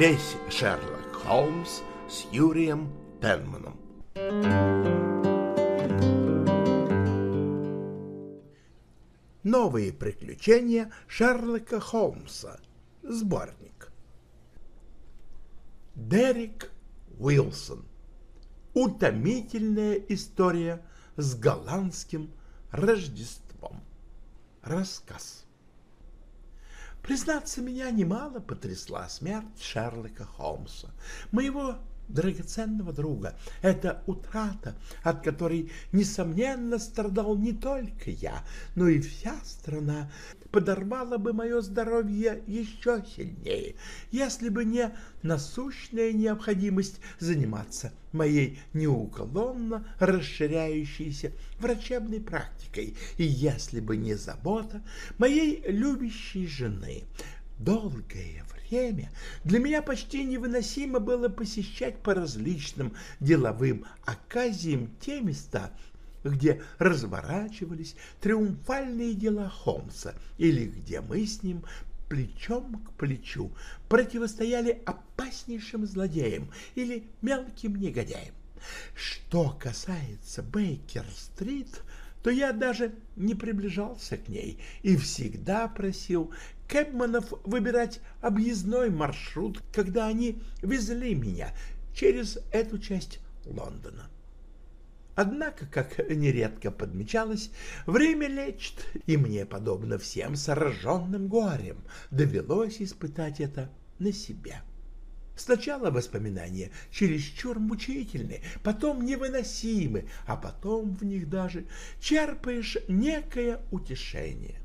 Весь Шерлок Холмс с Юрием Пенманом. Новые приключения Шерлока Холмса. Сборник. Дерек Уилсон. Утомительная история с голландским Рождеством. Рассказ. Признаться, меня немало потрясла смерть Шерлока Холмса, моего драгоценного друга. Это утрата, от которой, несомненно, страдал не только я, но и вся страна, подорвала бы мое здоровье еще сильнее, если бы не насущная необходимость заниматься моей неуклонно расширяющейся врачебной практикой, и если бы не забота моей любящей жены. Долгое время для меня почти невыносимо было посещать по различным деловым оказиям те места, где разворачивались триумфальные дела Холмса или где мы с ним плечом к плечу противостояли опаснейшим злодеям или мелким негодяям. Что касается Бейкер-стрит, то я даже не приближался к ней и всегда просил кэбманов выбирать объездной маршрут, когда они везли меня через эту часть Лондона. Однако, как нередко подмечалось, время лечит, и мне, подобно всем сраженным горем, довелось испытать это на себе. Сначала воспоминания чересчур мучительны, потом невыносимы, а потом в них даже черпаешь некое утешение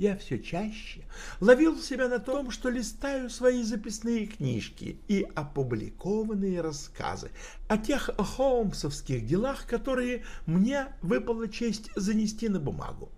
я все чаще ловил себя на том, что листаю свои записные книжки и опубликованные рассказы о тех холмсовских делах, которые мне выпала честь занести на бумагу.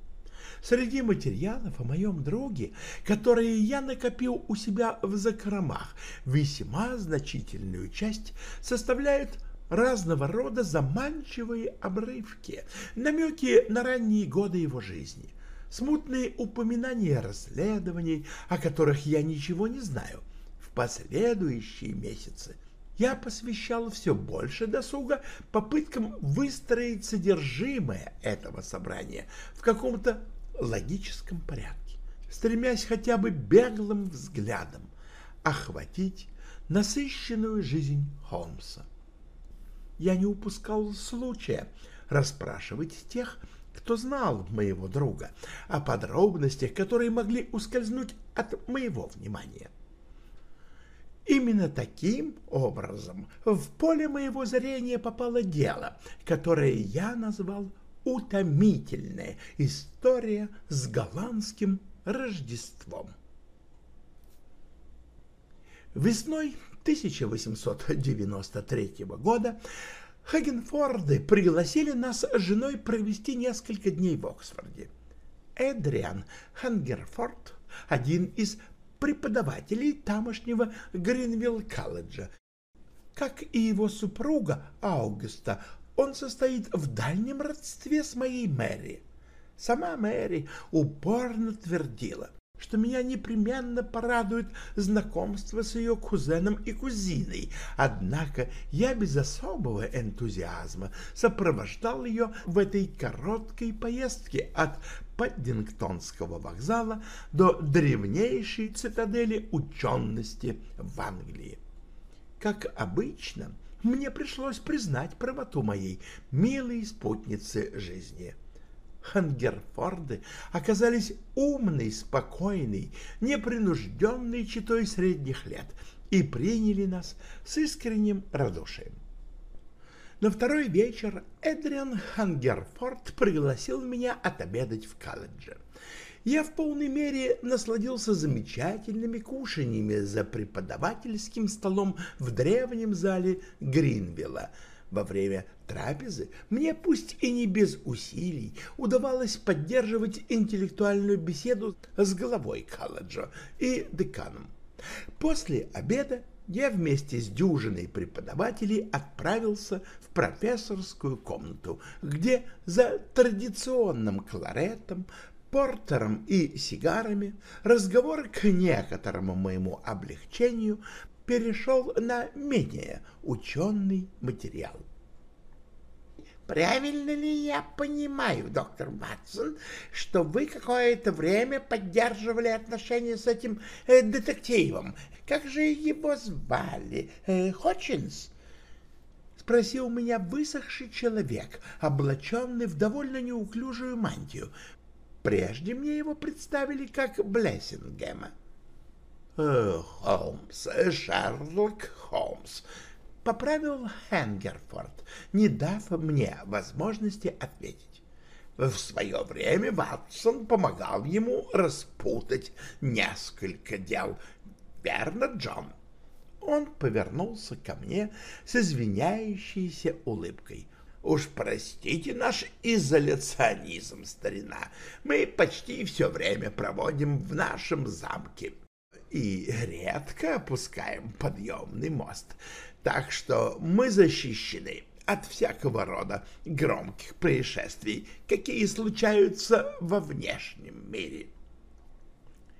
Среди материалов о моем друге, которые я накопил у себя в закромах, весьма значительную часть составляют разного рода заманчивые обрывки, намеки на ранние годы его жизни – смутные упоминания расследований, о которых я ничего не знаю. В последующие месяцы я посвящал все больше досуга попыткам выстроить содержимое этого собрания в каком-то логическом порядке, стремясь хотя бы беглым взглядом охватить насыщенную жизнь Холмса. Я не упускал случая расспрашивать тех, кто знал моего друга, о подробностях, которые могли ускользнуть от моего внимания. Именно таким образом в поле моего зрения попало дело, которое я назвал «Утомительная история с голландским Рождеством». Весной 1893 года Хагенфорды пригласили нас с женой провести несколько дней в Оксфорде. Эдриан Хангерфорд, один из преподавателей тамошнего Гринвилл-колледжа, как и его супруга Аугуста, он состоит в дальнем родстве с моей Мэри. Сама Мэри упорно твердила, что меня непременно порадует знакомство с ее кузеном и кузиной, однако я без особого энтузиазма сопровождал ее в этой короткой поездке от Паддингтонского вокзала до древнейшей цитадели учености в Англии. Как обычно, мне пришлось признать правоту моей милой спутницы жизни. Хангерфорды оказались умной, спокойной, непринужденной читой средних лет и приняли нас с искренним радушием. На второй вечер Эдриан Хангерфорд пригласил меня отобедать в колледже. Я в полной мере насладился замечательными кушаньями за преподавательским столом в древнем зале Гринвилла — во время трапезы мне, пусть и не без усилий, удавалось поддерживать интеллектуальную беседу с главой колледжа и деканом. После обеда я вместе с дюжиной преподавателей отправился в профессорскую комнату, где за традиционным кларетом, портером и сигарами разговор к некоторому моему облегчению перешел на менее ученый материал. Правильно ли я понимаю, доктор Матсон, что вы какое-то время поддерживали отношения с этим э, детективом? Как же его звали? Э, Хотчинс? Спросил меня высохший человек, облаченный в довольно неуклюжую мантию. Прежде мне его представили как Блессингема. Холмс, Шерлок Холмс, поправил Хенгерфорд, не дав мне возможности ответить. В свое время Ватсон помогал ему распутать несколько дел. Верно, Джон? Он повернулся ко мне с извиняющейся улыбкой. Уж простите наш изоляционизм, старина. Мы почти все время проводим в нашем замке и редко опускаем подъемный мост, так что мы защищены от всякого рода громких происшествий, какие случаются во внешнем мире.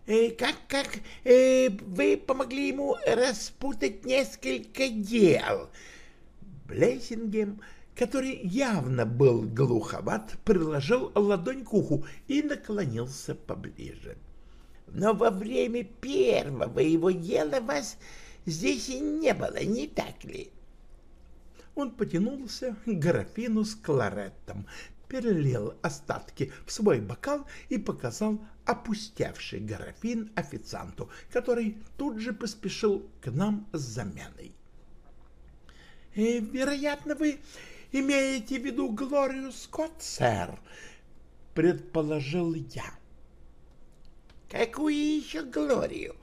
Э, как, как э, вы помогли ему распутать несколько дел? Блейсингем, который явно был глуховат, приложил ладонь к уху и наклонился поближе. Но во время первого его дела вас здесь и не было, не так ли? Он потянулся к графину с клареттом, перелил остатки в свой бокал и показал опустевший графин официанту, который тут же поспешил к нам с заменой. «Э, «Вероятно, вы имеете в виду Глорию Скотт, сэр?» — предположил я. «Какую еще Глорию?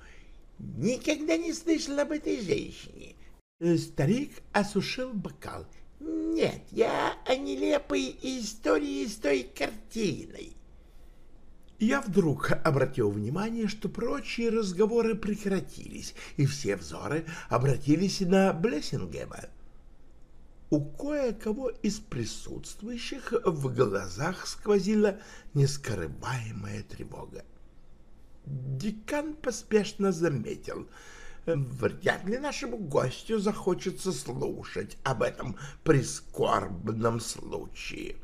Никогда не слышал об этой женщине». Старик осушил бокал. «Нет, я о нелепой истории с той картиной». Я вдруг обратил внимание, что прочие разговоры прекратились, и все взоры обратились на Блессингема. У кое-кого из присутствующих в глазах сквозила нескрываемая тревога. Декан поспешно заметил. Вряд ли нашему гостю захочется слушать об этом прискорбном случае.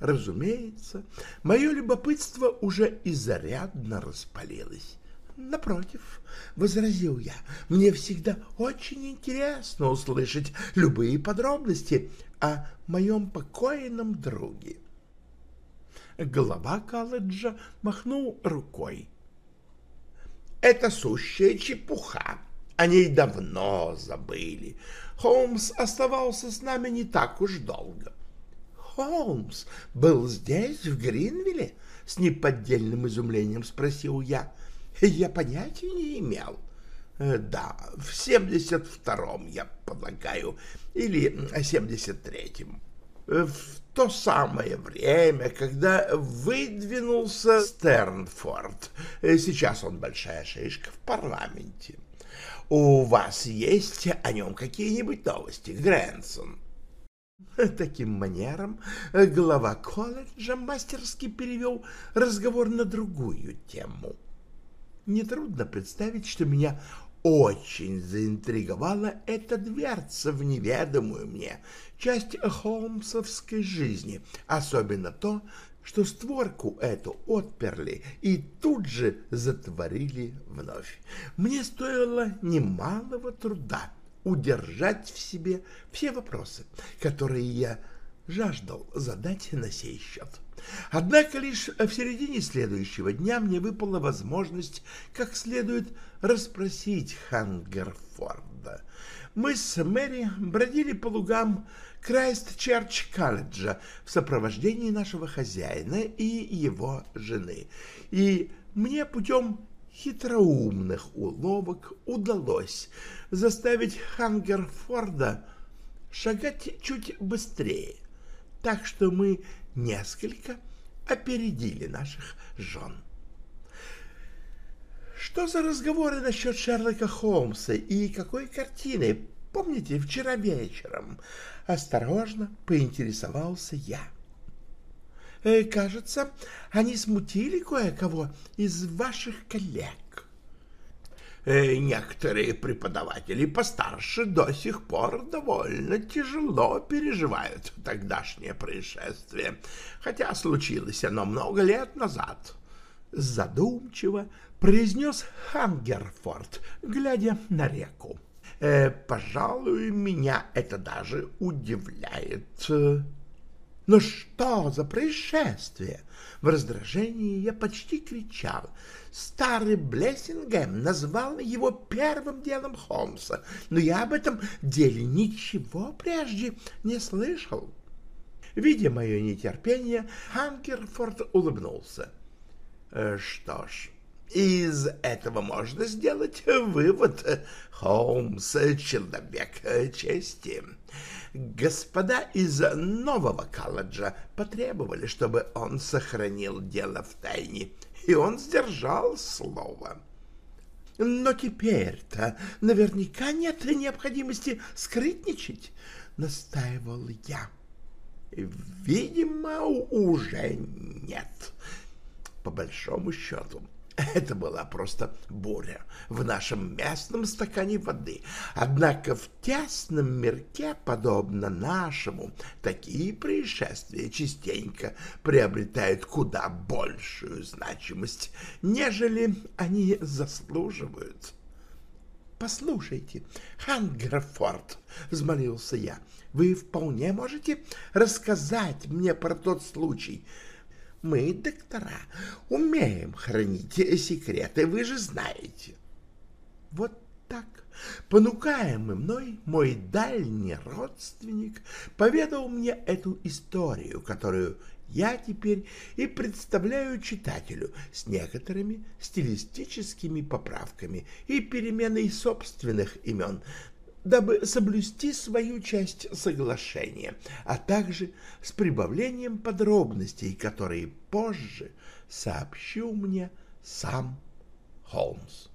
Разумеется, мое любопытство уже изрядно распалилось. Напротив, — возразил я, — мне всегда очень интересно услышать любые подробности о моем покойном друге. Глава колледжа махнул рукой. Это сущая чепуха. О ней давно забыли. Холмс оставался с нами не так уж долго. Холмс был здесь, в Гринвилле? С неподдельным изумлением спросил я. Я понятия не имел. Э, да, в 72-м, я полагаю, или 73-м. Э, в то самое время, когда выдвинулся Стернфорд. Э, сейчас он большая шишка в парламенте. У вас есть о нем какие-нибудь новости, Грэнсон? Таким манером глава колледжа мастерски перевел разговор на другую тему. Нетрудно представить, что меня очень заинтриговала эта дверца в неведомую мне часть холмсовской жизни, особенно то, что створку эту отперли и тут же затворили вновь. Мне стоило немалого труда удержать в себе все вопросы, которые я жаждал задать на сей счет. Однако лишь в середине следующего дня мне выпала возможность как следует расспросить Хангерфорда. Мы с Мэри бродили по лугам Крайст-Черч-колледжа в сопровождении нашего хозяина и его жены, и мне путем хитроумных уловок удалось заставить Хангерфорда шагать чуть быстрее, так что мы несколько опередили наших жен. Что за разговоры насчет Шерлока Холмса и какой картины? Помните, вчера вечером осторожно поинтересовался я. Э, кажется, они смутили кое-кого из ваших коллег. Э, некоторые преподаватели постарше до сих пор довольно тяжело переживают тогдашнее происшествие, хотя случилось оно много лет назад. Задумчиво произнес Хангерфорд, глядя на реку. Э, «Пожалуй, меня это даже удивляет». Но что за происшествие? В раздражении я почти кричал. Старый Блессингем назвал его первым делом Холмса, но я об этом деле ничего прежде не слышал. Видя мое нетерпение, Ханкерфорд улыбнулся. «Э, «Что ж, из этого можно сделать вывод. Холмс — человек чести. Господа из нового колледжа потребовали, чтобы он сохранил дело в тайне, и он сдержал слово. Но теперь-то наверняка нет необходимости скрытничать, настаивал я. Видимо, уже нет. По большому счету, это была просто буря в нашем местном стакане воды. Однако в тесном мирке, подобно нашему, такие происшествия частенько приобретают куда большую значимость, нежели они заслуживают. «Послушайте, Хангерфорд», — взмолился я, — «вы вполне можете рассказать мне про тот случай, мы, доктора, умеем хранить секреты, вы же знаете. Вот так, понукаемый мной, мой дальний родственник поведал мне эту историю, которую я теперь и представляю читателю с некоторыми стилистическими поправками и переменой собственных имен, дабы соблюсти свою часть соглашения, а также с прибавлением подробностей, которые позже сообщил мне сам Холмс.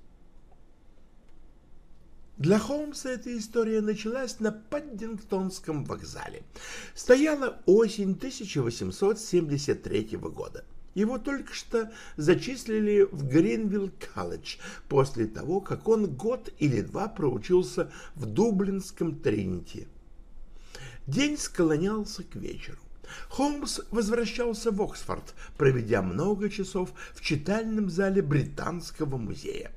Для Холмса эта история началась на Паддингтонском вокзале. Стояла осень 1873 года. Его только что зачислили в Гринвилл колледж после того, как он год или два проучился в Дублинском Тринити. День склонялся к вечеру. Холмс возвращался в Оксфорд, проведя много часов в читальном зале Британского музея.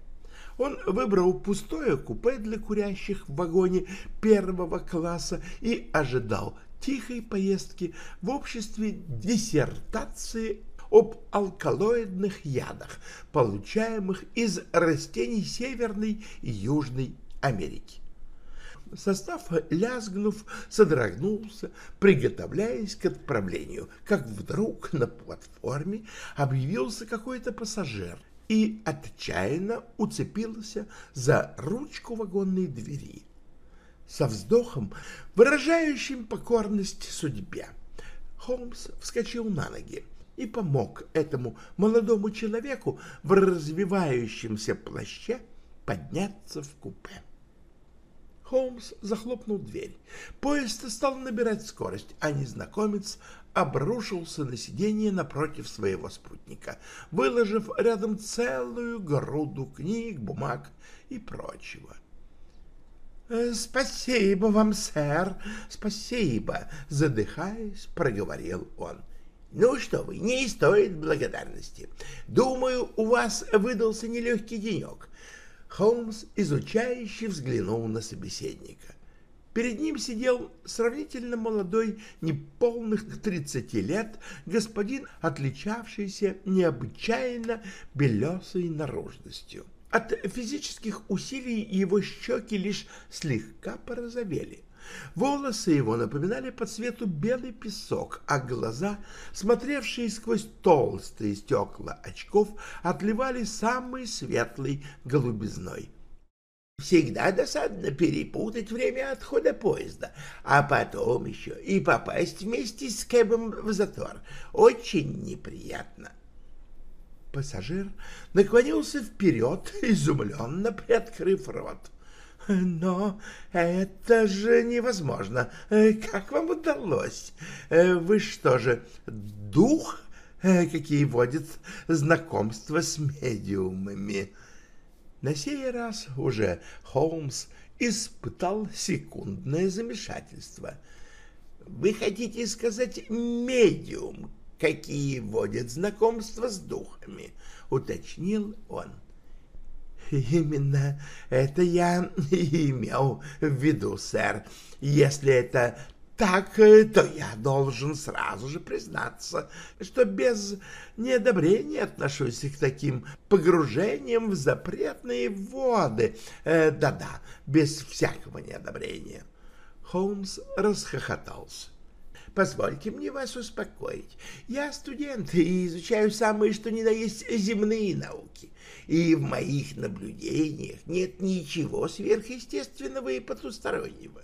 Он выбрал пустое купе для курящих в вагоне первого класса и ожидал тихой поездки в обществе диссертации об алкалоидных ядах, получаемых из растений Северной и Южной Америки. Состав, лязгнув, содрогнулся, приготовляясь к отправлению, как вдруг на платформе объявился какой-то пассажир и отчаянно уцепился за ручку вагонной двери. Со вздохом, выражающим покорность судьбе, Холмс вскочил на ноги и помог этому молодому человеку в развивающемся плаще подняться в купе. Холмс захлопнул дверь. Поезд стал набирать скорость, а незнакомец обрушился на сиденье напротив своего спутника, выложив рядом целую груду книг, бумаг и прочего. «Э, «Спасибо вам, сэр, спасибо!» — задыхаясь, проговорил он. Ну что вы, не стоит благодарности. Думаю, у вас выдался нелегкий денек. Холмс изучающе взглянул на собеседника. Перед ним сидел сравнительно молодой, неполных тридцати лет, господин, отличавшийся необычайно белесой наружностью. От физических усилий его щеки лишь слегка порозовели. Волосы его напоминали по цвету белый песок, а глаза, смотревшие сквозь толстые стекла очков, отливали самой светлой голубизной. Всегда досадно перепутать время отхода поезда, а потом еще и попасть вместе с Кэбом в затор. Очень неприятно. Пассажир наклонился вперед, изумленно приоткрыв рот. Но это же невозможно. Как вам удалось? Вы что же, дух, какие водит знакомство с медиумами? На сей раз уже Холмс испытал секундное замешательство. «Вы хотите сказать медиум, какие водят знакомство с духами?» — уточнил он. «Именно это я и имел в виду, сэр. Если это так, то я должен сразу же признаться, что без неодобрения отношусь к таким погружениям в запретные воды. Э, да-да, без всякого неодобрения». Холмс расхохотался. Позвольте мне вас успокоить. Я студент и изучаю самые что ни на есть земные науки, и в моих наблюдениях нет ничего сверхъестественного и потустороннего.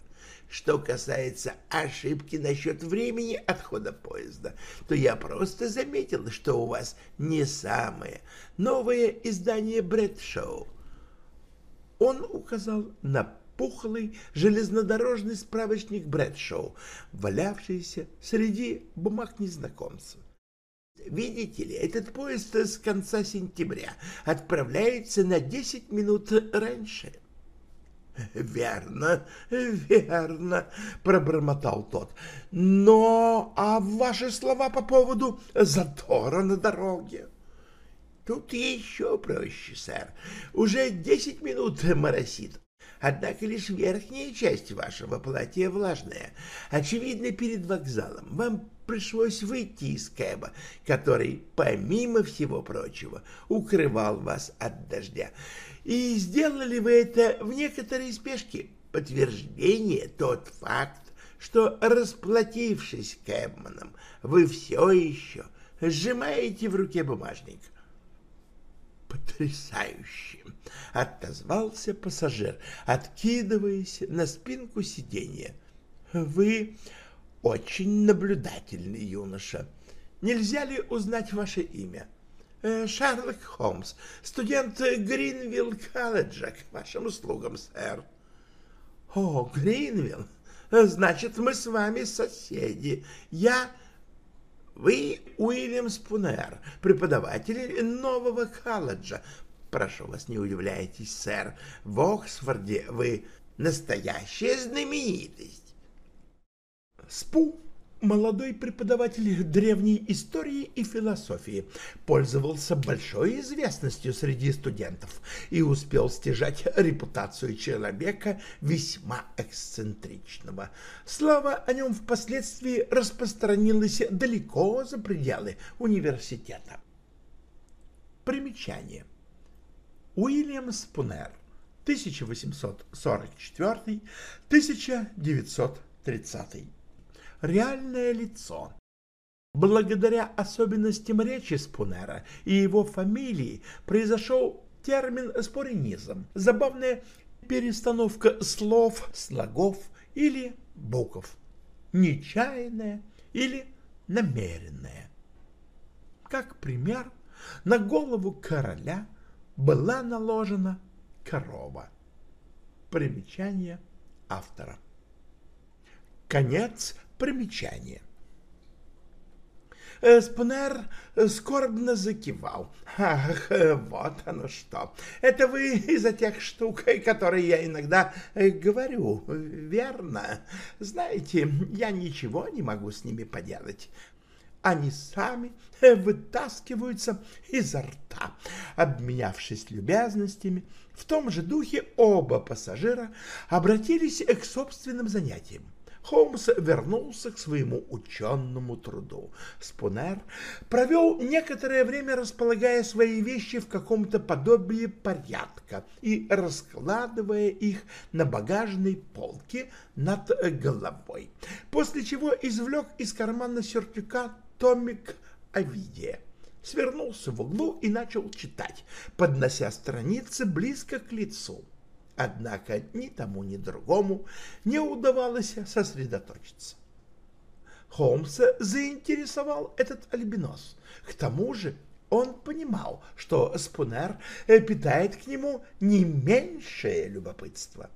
Что касается ошибки насчет времени отхода поезда, то я просто заметил, что у вас не самое новое издание Брэдшоу. Он указал на пухлый железнодорожный справочник Брэдшоу, валявшийся среди бумаг незнакомцев. Видите ли, этот поезд с конца сентября отправляется на 10 минут раньше. — Верно, верно, — пробормотал тот. — Но а ваши слова по поводу затора на дороге? — Тут еще проще, сэр. Уже десять минут моросит. Однако лишь верхняя часть вашего платья влажная. Очевидно, перед вокзалом вам пришлось выйти из кэба, который, помимо всего прочего, укрывал вас от дождя. И сделали вы это в некоторой спешке. Подтверждение тот факт, что, расплатившись кэбманом, вы все еще сжимаете в руке бумажник. Потрясающе! — отозвался пассажир, откидываясь на спинку сиденья. — Вы очень наблюдательный юноша. Нельзя ли узнать ваше имя? Э, — Шерлок Холмс, студент Гринвилл колледжа, к вашим услугам, сэр. — О, Гринвилл, значит, мы с вами соседи. Я... Вы Уильям Спунер, преподаватель нового колледжа. Прошу вас, не удивляйтесь, сэр, в Оксфорде вы настоящая знаменитость. Спу, молодой преподаватель древней истории и философии, пользовался большой известностью среди студентов и успел стяжать репутацию человека весьма эксцентричного. Слава о нем впоследствии распространилась далеко за пределы университета. Примечание. Уильям Спунер, 1844-1930 реальное лицо. Благодаря особенностям речи Спунера и его фамилии произошел термин споринизм, забавная перестановка слов, слогов или букв, нечаянная или намеренная. Как пример, на голову короля была наложена корова. Примечание автора. Конец Примечание. Спнер скорбно закивал. «Ах, вот оно что! Это вы из-за тех штук, которые я иногда говорю, верно? Знаете, я ничего не могу с ними поделать. Они сами вытаскиваются изо рта. Обменявшись любезностями, в том же духе оба пассажира обратились к собственным занятиям. Холмс вернулся к своему ученому труду. Спунер провел некоторое время, располагая свои вещи в каком-то подобии порядка и раскладывая их на багажной полке над головой, после чего извлек из кармана сюртюка томик Овидия свернулся в углу и начал читать, поднося страницы близко к лицу. Однако ни тому, ни другому не удавалось сосредоточиться. Холмса заинтересовал этот альбинос. К тому же он понимал, что Спунер питает к нему не меньшее любопытство.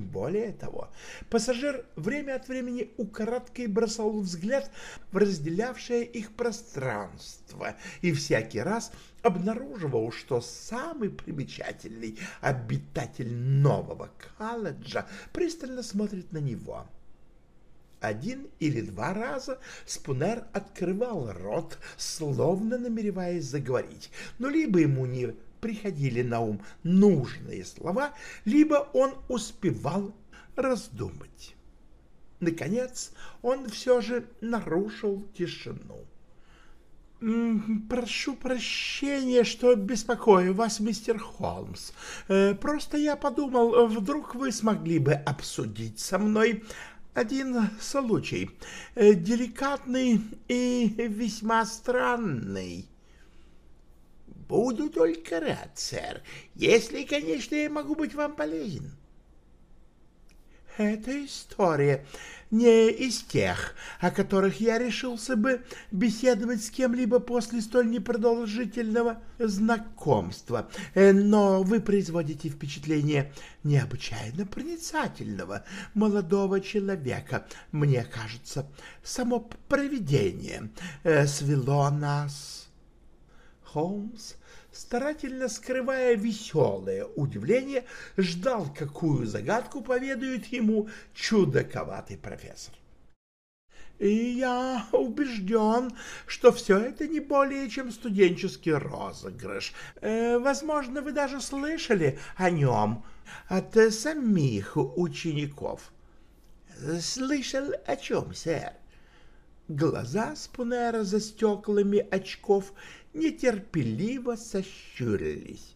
Более того, пассажир время от времени украдкой бросал взгляд в разделявшее их пространство и всякий раз обнаруживал, что самый примечательный обитатель нового колледжа пристально смотрит на него. Один или два раза Спунер открывал рот, словно намереваясь заговорить, но либо ему не приходили на ум нужные слова, либо он успевал раздумать. Наконец он все же нарушил тишину. «Прошу прощения, что беспокою вас, мистер Холмс. Э, просто я подумал, вдруг вы смогли бы обсудить со мной один случай, э, деликатный и весьма странный». Буду только рад, сэр, если, конечно, я могу быть вам полезен. Эта история не из тех, о которых я решился бы беседовать с кем-либо после столь непродолжительного знакомства, э, но вы производите впечатление необычайно проницательного молодого человека. Мне кажется, само провидение э, свело нас. Холмс старательно скрывая веселое удивление, ждал, какую загадку поведает ему чудаковатый профессор. И я убежден, что все это не более чем студенческий розыгрыш. Э, возможно, вы даже слышали о нем от самих учеников. Слышал о чем, сэр? Глаза Спунера за стеклами очков нетерпеливо сощурились.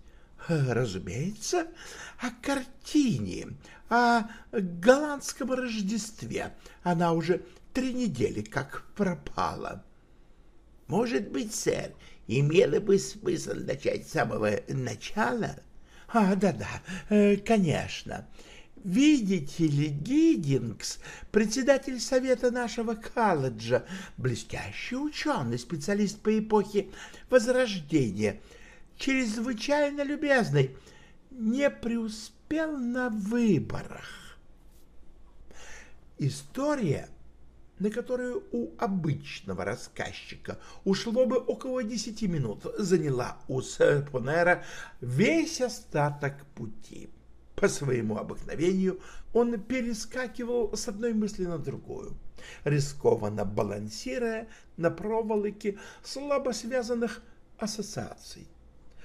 Разумеется, о картине, о голландском Рождестве. Она уже три недели как пропала. Может быть, сэр, имело бы смысл начать с самого начала? А, да-да, э, конечно. Видите ли, Гиддингс, председатель совета нашего колледжа, блестящий ученый, специалист по эпохе Возрождения, чрезвычайно любезный, не преуспел на выборах. История, на которую у обычного рассказчика ушло бы около десяти минут, заняла у Серпонера весь остаток пути. По своему обыкновению он перескакивал с одной мысли на другую, рискованно балансируя на проволоке слабо связанных ассоциаций.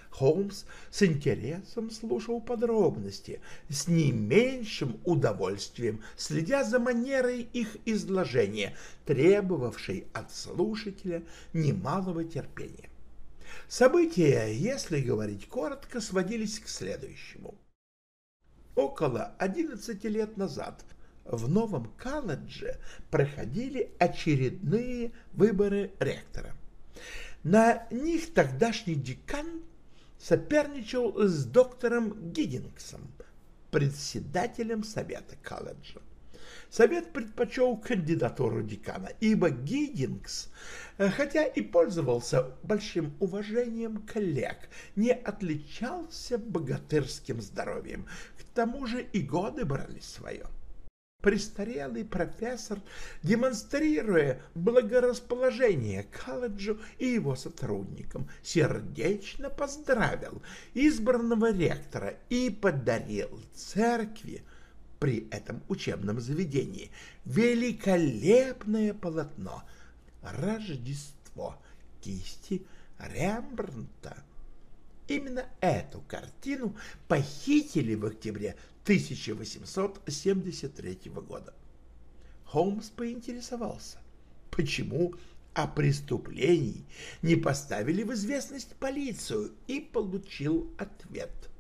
Холмс с интересом слушал подробности, с не меньшим удовольствием, следя за манерой их изложения, требовавшей от слушателя немалого терпения. События, если говорить коротко, сводились к следующему. Около 11 лет назад в новом колледже проходили очередные выборы ректора. На них тогдашний декан соперничал с доктором Гиддингсом, председателем совета колледжа. Совет предпочел кандидатуру декана, ибо Гиддингс, э, хотя и пользовался большим уважением коллег, не отличался богатырским здоровьем, к тому же и годы брали свое. Престарелый профессор, демонстрируя благорасположение колледжу и его сотрудникам, сердечно поздравил избранного ректора и подарил церкви при этом учебном заведении великолепное полотно «Рождество» кисти Рембрандта. Именно эту картину похитили в октябре 1873 года. Холмс поинтересовался, почему о преступлении не поставили в известность полицию и получил ответ –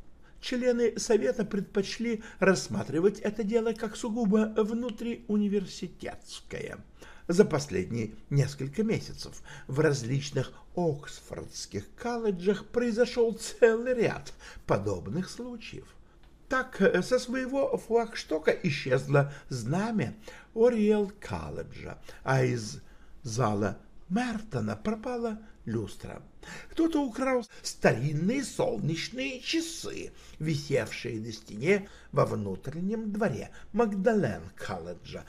члены Совета предпочли рассматривать это дело как сугубо внутриуниверситетское. За последние несколько месяцев в различных оксфордских колледжах произошел целый ряд подобных случаев. Так со своего флагштока исчезло знамя Ориэл колледжа, а из зала Мертона пропала люстра. Кто-то украл старинные солнечные часы, висевшие на стене во внутреннем дворе Магдален колледжа,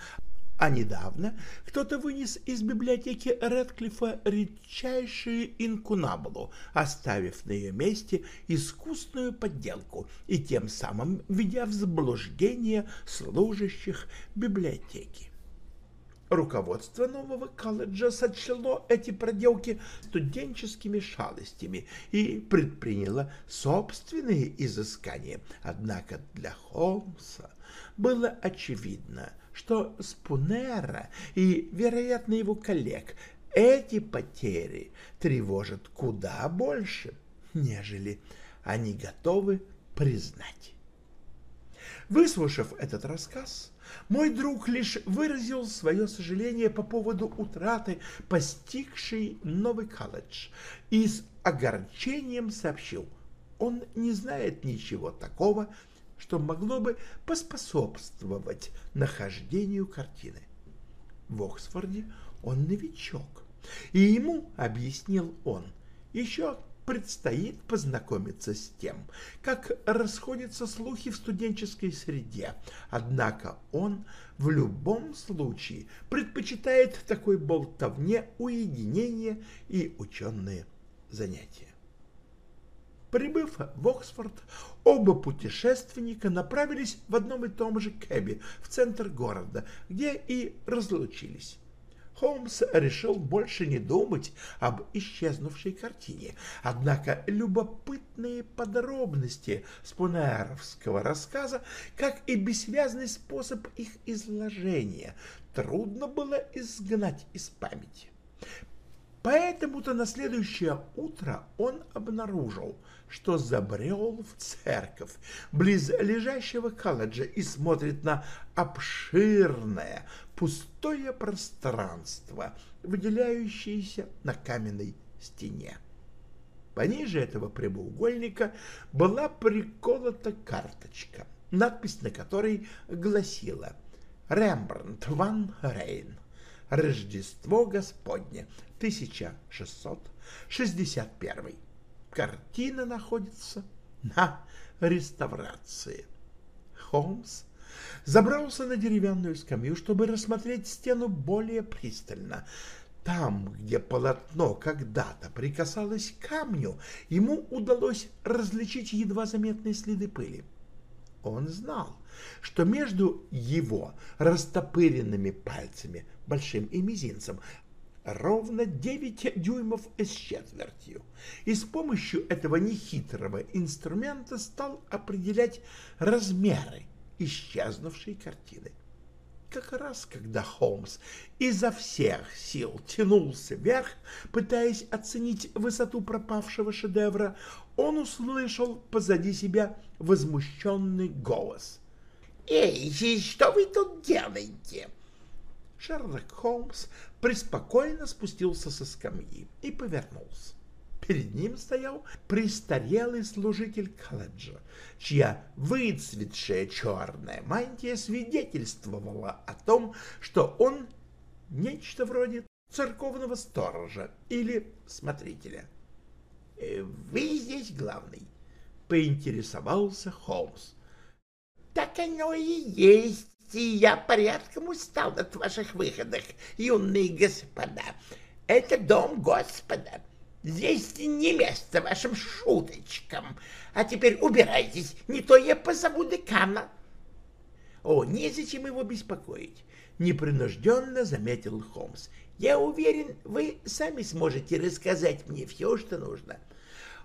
а недавно кто-то вынес из библиотеки Редклифа редчайшую инкунабулу, оставив на ее месте искусную подделку и тем самым введя в заблуждение служащих библиотеки. Руководство нового колледжа сочло эти проделки студенческими шалостями и предприняло собственные изыскания. Однако для Холмса было очевидно, что Спунера и, вероятно, его коллег эти потери тревожат куда больше, нежели они готовы признать. Выслушав этот рассказ, мой друг лишь выразил свое сожаление по поводу утраты, постигшей новый колледж, и с огорчением сообщил, он не знает ничего такого, что могло бы поспособствовать нахождению картины. В Оксфорде он новичок, и ему, объяснил он, еще предстоит познакомиться с тем, как расходятся слухи в студенческой среде, однако он в любом случае предпочитает такой болтовне уединение и ученые занятия. Прибыв в Оксфорд, оба путешественника направились в одном и том же кэбе в центр города, где и разлучились. Холмс решил больше не думать об исчезнувшей картине, однако любопытные подробности спунеровского рассказа, как и бессвязный способ их изложения, трудно было изгнать из памяти. Поэтому-то на следующее утро он обнаружил, что забрел в церковь близ лежащего колледжа и смотрит на обширное пустое пространство, выделяющееся на каменной стене. Пониже этого прямоугольника была приколота карточка, надпись на которой гласила «Рембрандт ван Рейн. Рождество Господне, 1661». Картина находится на реставрации. Холмс забрался на деревянную скамью, чтобы рассмотреть стену более пристально. Там, где полотно когда-то прикасалось к камню, ему удалось различить едва заметные следы пыли. Он знал, что между его растопыренными пальцами, большим и мизинцем, ровно 9 дюймов с четвертью, и с помощью этого нехитрого инструмента стал определять размеры исчезнувшей картины. Как раз когда Холмс изо всех сил тянулся вверх, пытаясь оценить высоту пропавшего шедевра, он услышал позади себя возмущенный голос. «Эй, что вы тут делаете?» Шерлок Холмс преспокойно спустился со скамьи и повернулся. Перед ним стоял престарелый служитель колледжа, чья выцветшая черная мантия свидетельствовала о том, что он нечто вроде церковного сторожа или смотрителя. «Э, «Вы здесь главный», — поинтересовался Холмс. «Так оно и есть», и я порядком устал от ваших выходок, юные господа. Это дом Господа. Здесь не место вашим шуточкам. А теперь убирайтесь, не то я позову декана. О, незачем его беспокоить, непринужденно заметил Холмс. Я уверен, вы сами сможете рассказать мне все, что нужно.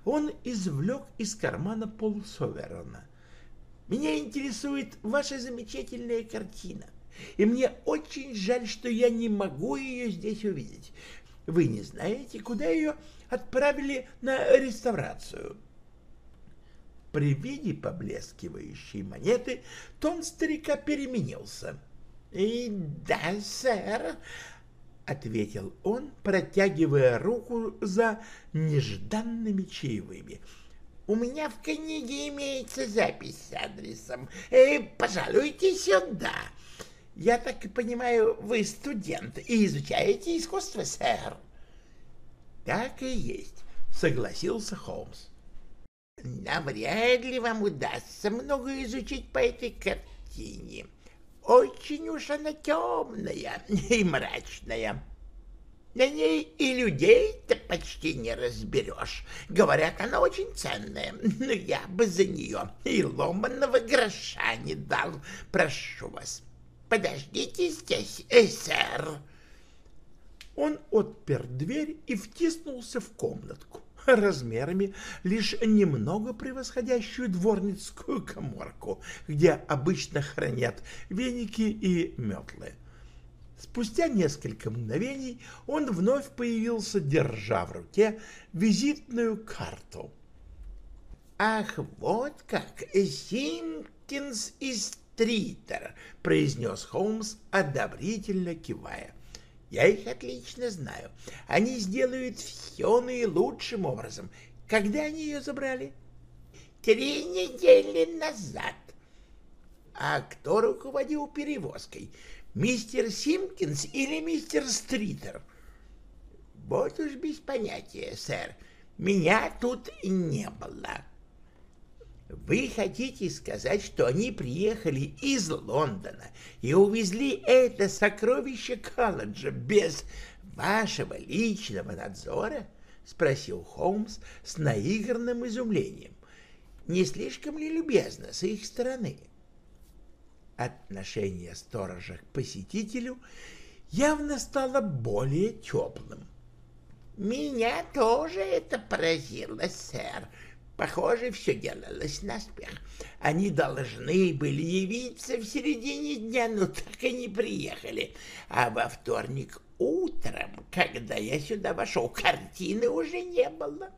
Он извлек из кармана полсоверона — меня интересует ваша замечательная картина, и мне очень жаль, что я не могу ее здесь увидеть. Вы не знаете, куда ее отправили на реставрацию?» При виде поблескивающей монеты тон старика переменился. «И да, сэр», — ответил он, протягивая руку за нежданными чаевыми. У меня в книге имеется запись с адресом. Э, пожалуйте сюда. Я так и понимаю, вы студент и изучаете искусство, сэр. Так и есть, согласился Холмс. Навряд ли вам удастся много изучить по этой картине. Очень уж она темная и мрачная. На ней и людей-то почти не разберешь. Говорят, она очень ценная, но я бы за нее и ломаного гроша не дал. Прошу вас, подождите здесь, э, сэр. Он отпер дверь и втиснулся в комнатку, размерами лишь немного превосходящую дворницкую коморку, где обычно хранят веники и метлы. Спустя несколько мгновений он вновь появился, держа в руке визитную карту. «Ах, вот как! Симпкинс и Стритер!» — произнес Холмс, одобрительно кивая. «Я их отлично знаю. Они сделают все наилучшим образом. Когда они ее забрали?» «Три недели назад». «А кто руководил перевозкой?» Мистер Симпкинс или мистер Стритер? Вот уж без понятия, сэр. Меня тут не было. Вы хотите сказать, что они приехали из Лондона и увезли это сокровище колледжа без вашего личного надзора? Спросил Холмс с наигранным изумлением. Не слишком ли любезно с их стороны? — Отношение сторожа к посетителю явно стало более теплым. «Меня тоже это поразило, сэр. Похоже, все делалось наспех. Они должны были явиться в середине дня, но так и не приехали. А во вторник утром, когда я сюда вошел, картины уже не было.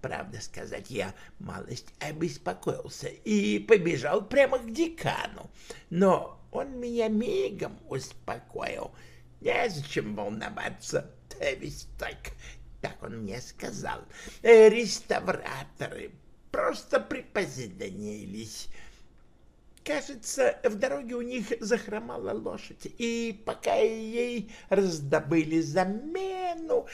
Правда сказать, я малость обеспокоился и побежал прямо к декану, но он меня мигом успокоил. Незачем волноваться, то ведь так, так он мне сказал. Реставраторы просто припозднились. Кажется, в дороге у них захромала лошадь, и пока ей раздобыли замену,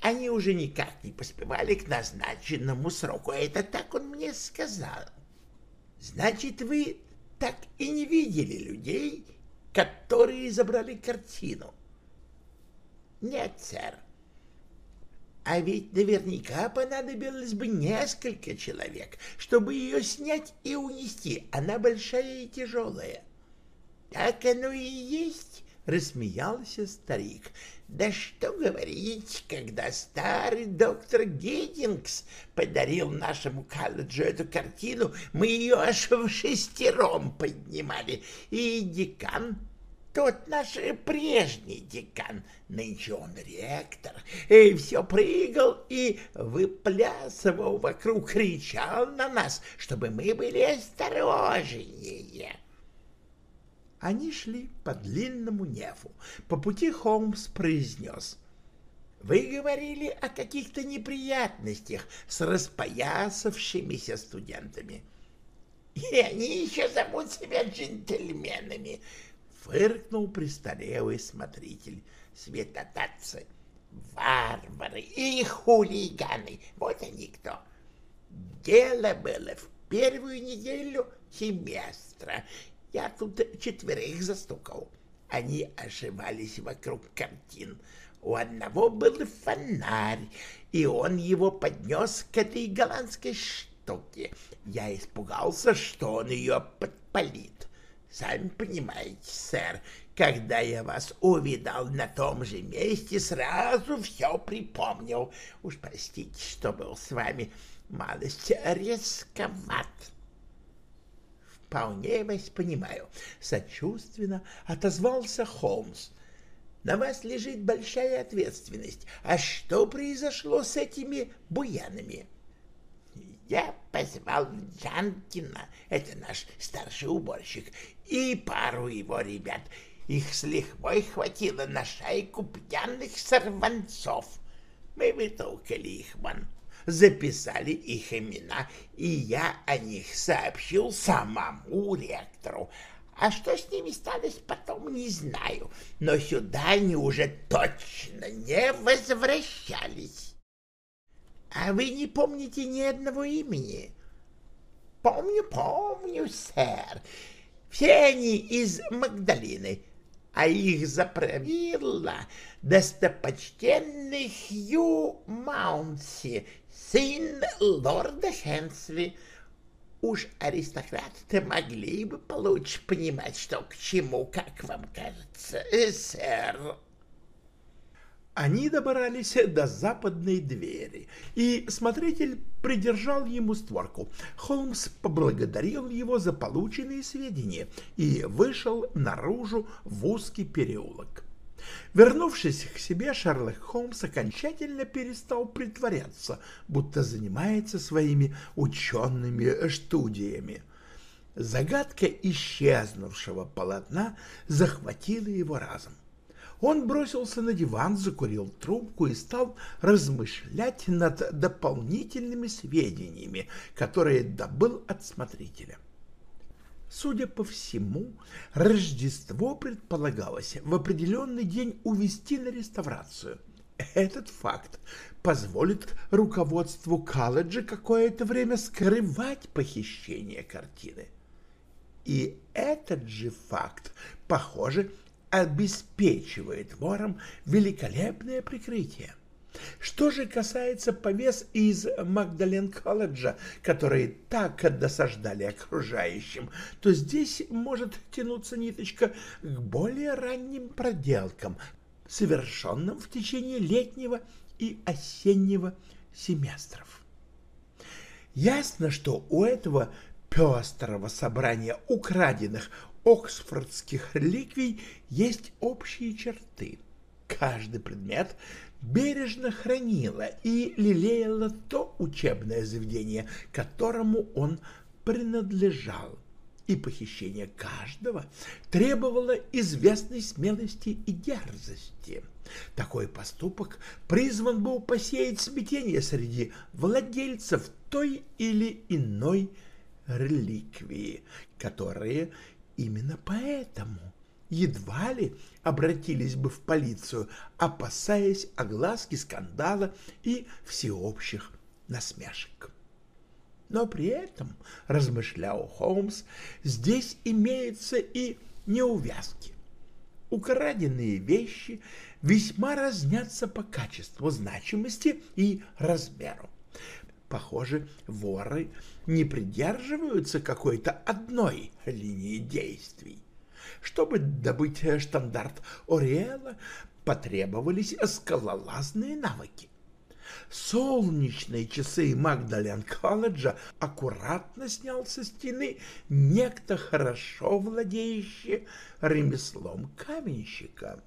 они уже никак не поспевали к назначенному сроку. Это так он мне сказал. Значит, вы так и не видели людей, которые забрали картину? Нет, сэр. А ведь наверняка понадобилось бы несколько человек, чтобы ее снять и унести. Она большая и тяжелая. Так оно и есть, рассмеялся старик. Да что говорить, когда старый доктор Геддингс подарил нашему колледжу эту картину, мы ее аж в шестером поднимали. И декан, тот наш прежний декан, нынче он ректор, и все прыгал и выплясывал вокруг, кричал на нас, чтобы мы были осторожнее. Они шли по длинному нефу. По пути Холмс произнес. «Вы говорили о каких-то неприятностях с распоясавшимися студентами. И они еще зовут себя джентльменами!» Фыркнул престарелый смотритель светотатцы. «Варвары и хулиганы! Вот они кто!» Дело было в первую неделю семестра, я тут четверых застукал. Они ошивались вокруг картин. У одного был фонарь, и он его поднес к этой голландской штуке. Я испугался, что он ее подпалит. Сами понимаете, сэр, когда я вас увидал на том же месте, сразу все припомнил. Уж простите, что был с вами малость резковат. «Вполне вас понимаю», — сочувственно отозвался Холмс. «На вас лежит большая ответственность. А что произошло с этими буянами?» «Я позвал Джанкина, это наш старший уборщик, и пару его ребят. Их с лихвой хватило на шайку пьяных сорванцов. Мы вытолкали их вон записали их имена, и я о них сообщил самому ректору. А что с ними сталось потом, не знаю, но сюда они уже точно не возвращались. А вы не помните ни одного имени? Помню, помню, сэр. Все они из Магдалины, а их заправила достопочтенный Хью Маунси, сын лорда Хенсли. Уж аристократы могли бы получше понимать, что к чему, как вам кажется, э, сэр. Они добрались до западной двери, и смотритель придержал ему створку. Холмс поблагодарил его за полученные сведения и вышел наружу в узкий переулок. Вернувшись к себе, Шерлок Холмс окончательно перестал притворяться, будто занимается своими учеными студиями. Загадка исчезнувшего полотна захватила его разум. Он бросился на диван, закурил трубку и стал размышлять над дополнительными сведениями, которые добыл от смотрителя. Судя по всему, Рождество предполагалось в определенный день увести на реставрацию. Этот факт позволит руководству колледжа какое-то время скрывать похищение картины. И этот же факт, похоже, обеспечивает ворам великолепное прикрытие. Что же касается повес из Магдален-колледжа, которые так досаждали окружающим, то здесь может тянуться ниточка к более ранним проделкам, совершенным в течение летнего и осеннего семестров. Ясно, что у этого пестрого собрания украденных оксфордских реликвий есть общие черты. Каждый предмет бережно хранило и лелеяло то учебное заведение, которому он принадлежал, и похищение каждого требовало известной смелости и дерзости. Такой поступок призван был посеять смятение среди владельцев той или иной реликвии, которые именно поэтому едва ли обратились бы в полицию, опасаясь огласки скандала и всеобщих насмешек. Но при этом, размышлял Холмс, здесь имеются и неувязки. Украденные вещи весьма разнятся по качеству, значимости и размеру. Похоже, воры не придерживаются какой-то одной линии действий. Чтобы добыть штандарт Ориэла, потребовались скалолазные навыки. Солнечные часы Магдален колледжа аккуратно снял со стены некто хорошо владеющий ремеслом каменщика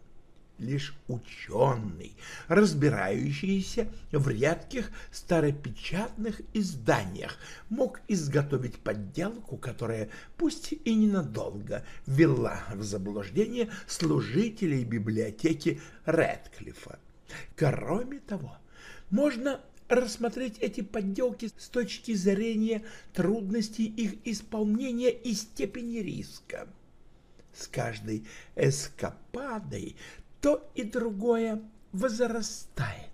лишь ученый, разбирающийся в редких старопечатных изданиях, мог изготовить подделку, которая, пусть и ненадолго, ввела в заблуждение служителей библиотеки Рэдклиффа. Кроме того, можно рассмотреть эти подделки с точки зрения трудностей их исполнения и степени риска. С каждой эскападой то и другое возрастает.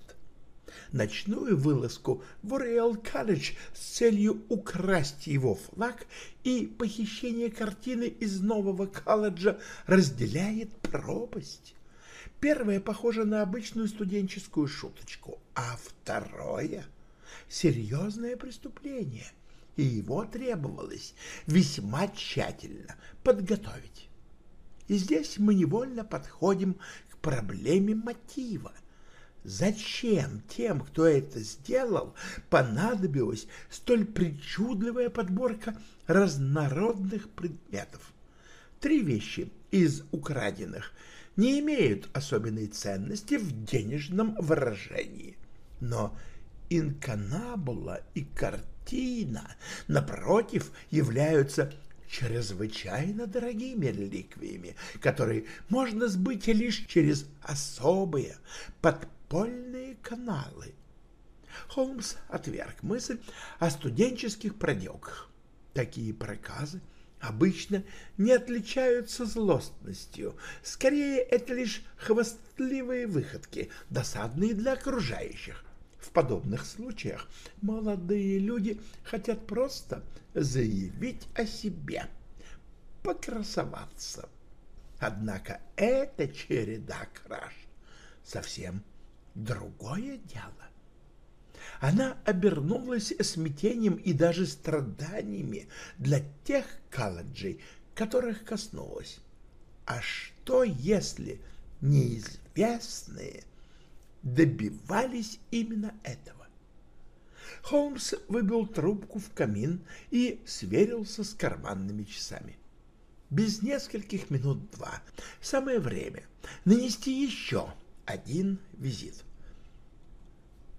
Ночную вылазку в Уриэл колледж с целью украсть его флаг и похищение картины из нового колледжа разделяет пропасть. Первое похоже на обычную студенческую шуточку, а второе — серьезное преступление, и его требовалось весьма тщательно подготовить. И здесь мы невольно подходим проблеме мотива. Зачем тем, кто это сделал, понадобилась столь причудливая подборка разнородных предметов? Три вещи из украденных не имеют особенной ценности в денежном выражении, но инканабула и картина, напротив, являются чрезвычайно дорогими реликвиями, которые можно сбыть лишь через особые подпольные каналы. Холмс отверг мысль о студенческих проделках. Такие проказы обычно не отличаются злостностью. Скорее, это лишь хвастливые выходки, досадные для окружающих. В подобных случаях молодые люди хотят просто заявить о себе, покрасоваться. Однако эта череда краж совсем другое дело. Она обернулась смятением и даже страданиями для тех колледжей, которых коснулась. А что, если неизвестные добивались именно этого? Холмс выбил трубку в камин и сверился с карманными часами. Без нескольких минут два. Самое время нанести еще один визит.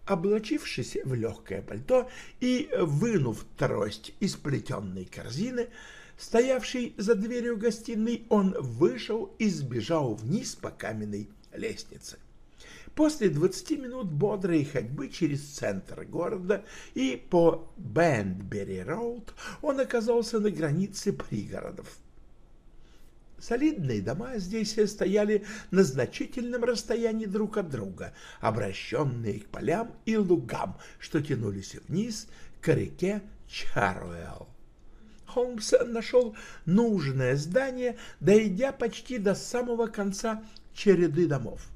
Облачившись в легкое пальто и вынув трость из плетенной корзины, стоявшей за дверью гостиной, он вышел и сбежал вниз по каменной лестнице. После двадцати минут бодрой ходьбы через центр города и по Бэндбери-роуд он оказался на границе пригородов. Солидные дома здесь стояли на значительном расстоянии друг от друга, обращенные к полям и лугам, что тянулись вниз к реке Чаруэлл. Холмс нашел нужное здание, дойдя почти до самого конца череды домов.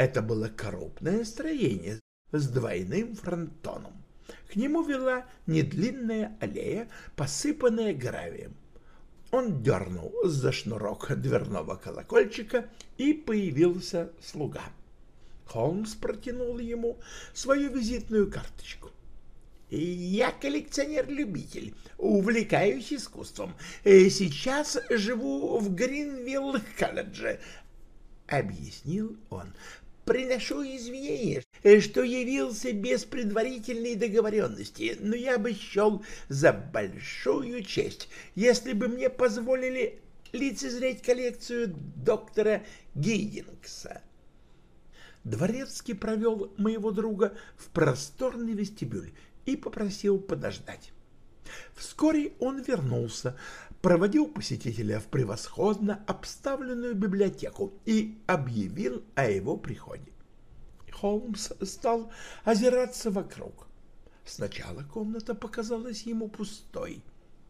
Это было крупное строение с двойным фронтоном. К нему вела недлинная аллея, посыпанная гравием. Он дернул за шнурок дверного колокольчика, и появился слуга. Холмс протянул ему свою визитную карточку. «Я коллекционер-любитель, увлекаюсь искусством. Сейчас живу в Гринвилл-колледже», — объяснил он приношу извинения, что явился без предварительной договоренности, но я бы счел за большую честь, если бы мне позволили лицезреть коллекцию доктора Гейдингса. Дворецкий провел моего друга в просторный вестибюль и попросил подождать. Вскоре он вернулся, проводил посетителя в превосходно обставленную библиотеку и объявил о его приходе. Холмс стал озираться вокруг. Сначала комната показалась ему пустой,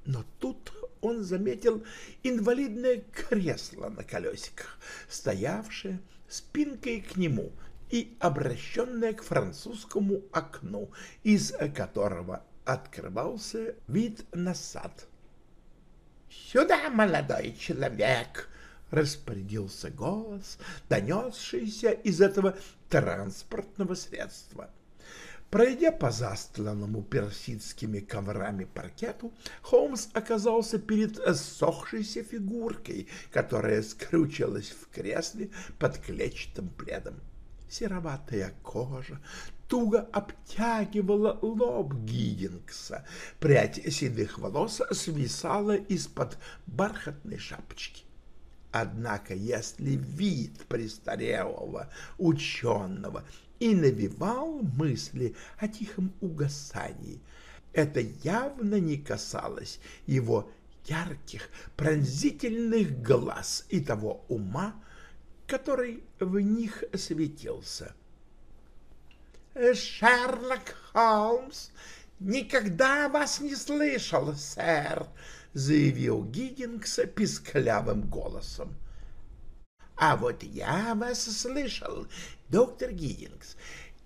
но тут он заметил инвалидное кресло на колесиках, стоявшее спинкой к нему и обращенное к французскому окну, из которого открывался вид на сад. «Сюда, молодой человек!» — распорядился голос, донесшийся из этого транспортного средства. Пройдя по застланному персидскими коврами паркету, Холмс оказался перед сохшейся фигуркой, которая скручилась в кресле под клетчатым пледом. Сероватая кожа туго обтягивала лоб Гиддингса. Прядь седых волос свисала из-под бархатной шапочки. Однако, если вид престарелого ученого и навевал мысли о тихом угасании, это явно не касалось его ярких, пронзительных глаз и того ума, который в них светился. «Шерлок Холмс никогда вас не слышал, сэр», — заявил Гиггинс писклявым голосом. «А вот я вас слышал, доктор Гиггинс,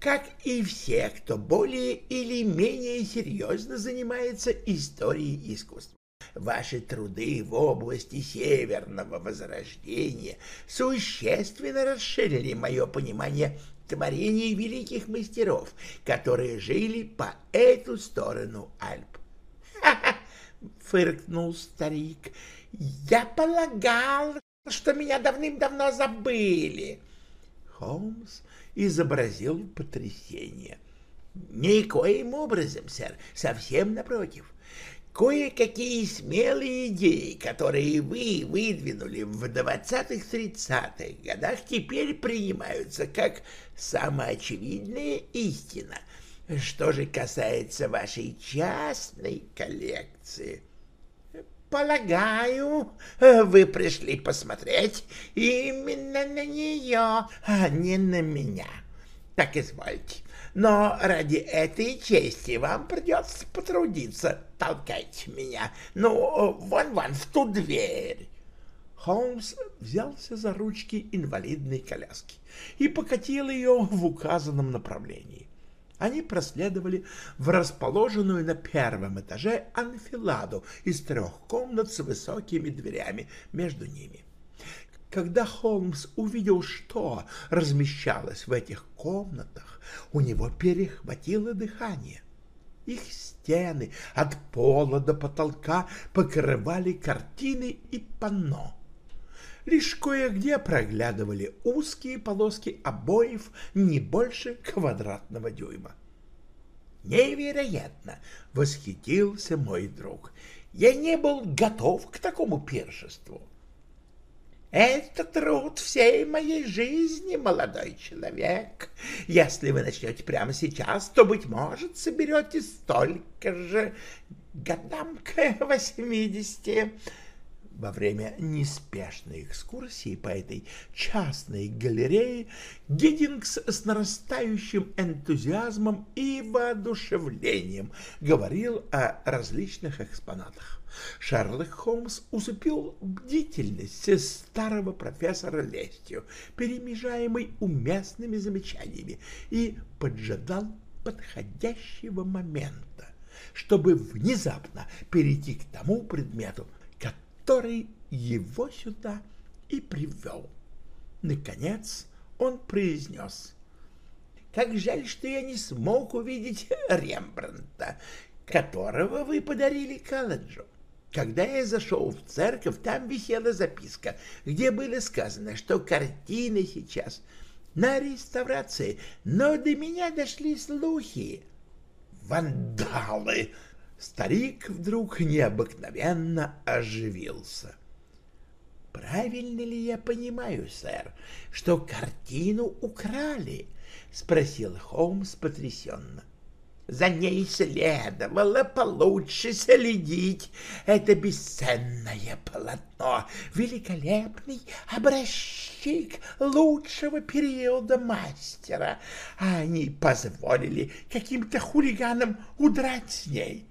как и все, кто более или менее серьезно занимается историей искусства. Ваши труды в области Северного Возрождения существенно расширили мое понимание творений великих мастеров, которые жили по эту сторону Альп. «Ха — фыркнул старик. — Я полагал, что меня давным-давно забыли. Холмс изобразил потрясение. — Никоим образом, сэр, совсем напротив кое-какие смелые идеи, которые вы выдвинули в двадцатых-тридцатых годах, теперь принимаются как самоочевидная истина. Что же касается вашей частной коллекции, полагаю, вы пришли посмотреть именно на нее, а не на меня. Так извольте, но ради этой чести вам придется потрудиться. Толкайте меня. Ну, вон-вон в ту дверь. Холмс взялся за ручки инвалидной коляски и покатил ее в указанном направлении. Они проследовали в расположенную на первом этаже анфиладу из трех комнат с высокими дверями между ними. Когда Холмс увидел, что размещалось в этих комнатах, у него перехватило дыхание. Их стены от пола до потолка покрывали картины и панно. Лишь кое-где проглядывали узкие полоски обоев не больше квадратного дюйма. «Невероятно!» — восхитился мой друг. «Я не был готов к такому пиршеству». Это труд всей моей жизни, молодой человек. Если вы начнете прямо сейчас, то, быть может, соберете столько же годам к восьмидесяти. Во время неспешной экскурсии по этой частной галерее Гиддингс с нарастающим энтузиазмом и воодушевлением говорил о различных экспонатах. Шерлок Холмс усыпил бдительность старого профессора лестью, перемежаемой уместными замечаниями, и поджидал подходящего момента, чтобы внезапно перейти к тому предмету, который его сюда и привел. Наконец он произнес, «Как жаль, что я не смог увидеть Рембрандта, которого вы подарили колледжу. Когда я зашел в церковь, там висела записка, где было сказано, что картина сейчас на реставрации, но до меня дошли слухи. Вандалы! Старик вдруг необыкновенно оживился. «Правильно ли я понимаю, сэр, что картину украли?» — спросил Холмс потрясенно. «За ней следовало получше следить. Это бесценное полотно, великолепный образчик лучшего периода мастера, а они позволили каким-то хулиганам удрать с ней»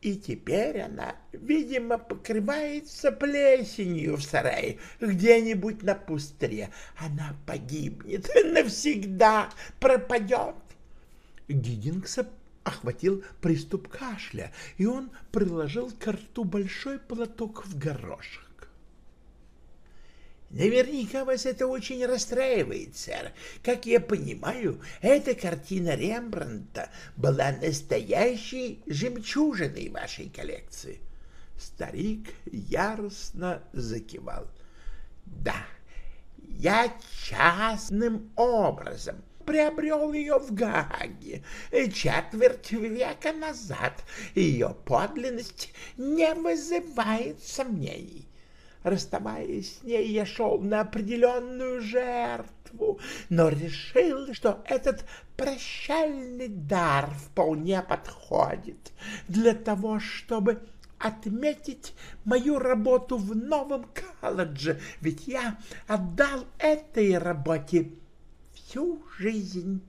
и теперь она, видимо, покрывается плесенью в сарае где-нибудь на пустыре. Она погибнет навсегда, пропадет. Гиггингса охватил приступ кашля, и он приложил к рту большой платок в горошек. Наверняка вас это очень расстраивает, сэр. Как я понимаю, эта картина Рембрандта была настоящей жемчужиной вашей коллекции. Старик яростно закивал. Да, я частным образом приобрел ее в Гааге четверть века назад. Ее подлинность не вызывает сомнений. Расставаясь с ней, я шел на определенную жертву, но решил, что этот прощальный дар вполне подходит для того, чтобы отметить мою работу в новом колледже, ведь я отдал этой работе всю жизнь.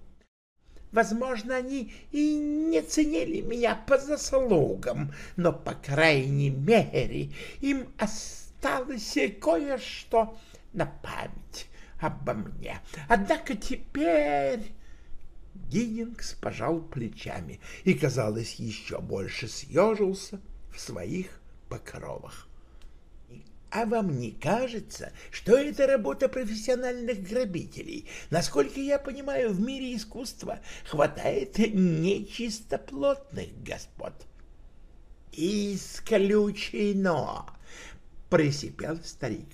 Возможно, они и не ценили меня по заслугам, но, по крайней мере, им осталось кое-что на память обо мне. Однако теперь... Гиннингс пожал плечами и, казалось, еще больше съежился в своих покровах. А вам не кажется, что это работа профессиональных грабителей? Насколько я понимаю, в мире искусства хватает нечистоплотных господ. Исключено, присипел старик.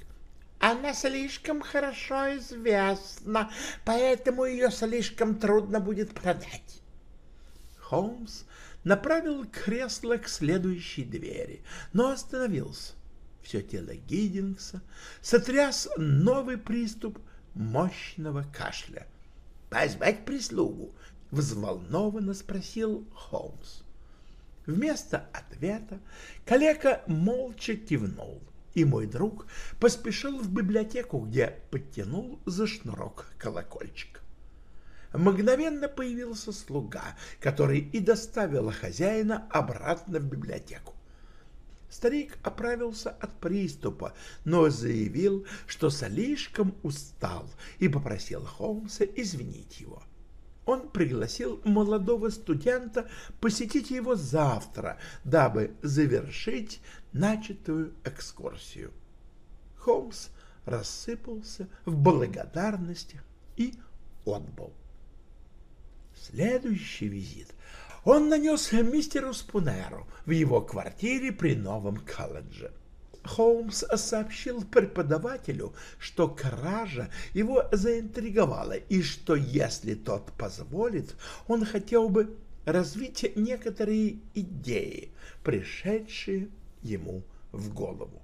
Она слишком хорошо известна, поэтому ее слишком трудно будет продать. Холмс направил кресло к следующей двери, но остановился. Все тело Гиддингса сотряс новый приступ мощного кашля. «Позвать прислугу?» — взволнованно спросил Холмс. Вместо ответа калека молча кивнул и мой друг поспешил в библиотеку, где подтянул за шнурок колокольчик. мгновенно появился слуга, который и доставил хозяина обратно в библиотеку. Старик оправился от приступа, но заявил, что слишком устал и попросил Холмса извинить его. Он пригласил молодого студента посетить его завтра, дабы завершить начатую экскурсию. Холмс рассыпался в благодарностях и отбыл. Следующий визит он нанес мистеру Спунеру в его квартире при новом колледже. Холмс сообщил преподавателю, что кража его заинтриговала и что, если тот позволит, он хотел бы развить некоторые идеи, пришедшие ему в голову.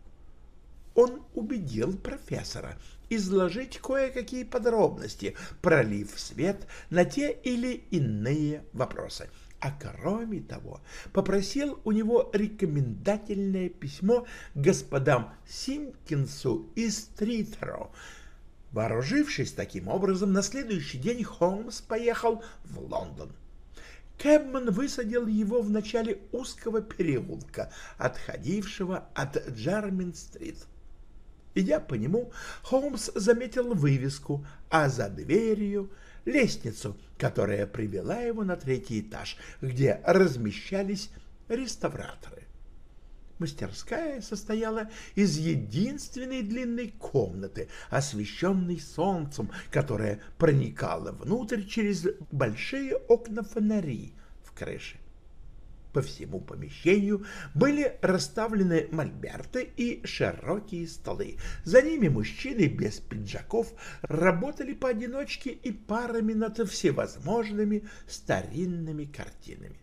Он убедил профессора изложить кое-какие подробности, пролив свет на те или иные вопросы – а кроме того попросил у него рекомендательное письмо господам Симпкинсу и Стритеру. Вооружившись таким образом, на следующий день Холмс поехал в Лондон. Кэбман высадил его в начале узкого переулка, отходившего от Джармин-стрит. Идя по нему, Холмс заметил вывеску, а за дверью — лестницу, которая привела его на третий этаж, где размещались реставраторы. Мастерская состояла из единственной длинной комнаты, освещенной солнцем, которое проникало внутрь через большие окна-фонари в крыше. По всему помещению были расставлены мольберты и широкие столы. За ними мужчины без пиджаков работали поодиночке и парами над всевозможными старинными картинами.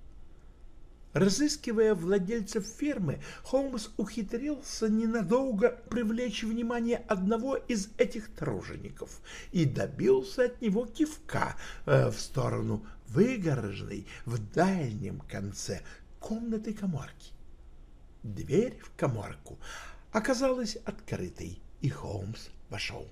Разыскивая владельцев фермы, Холмс ухитрился ненадолго привлечь внимание одного из этих тружеников и добился от него кивка э, в сторону выгороженной в дальнем конце комнаты коморки. Дверь в коморку оказалась открытой, и Холмс вошел.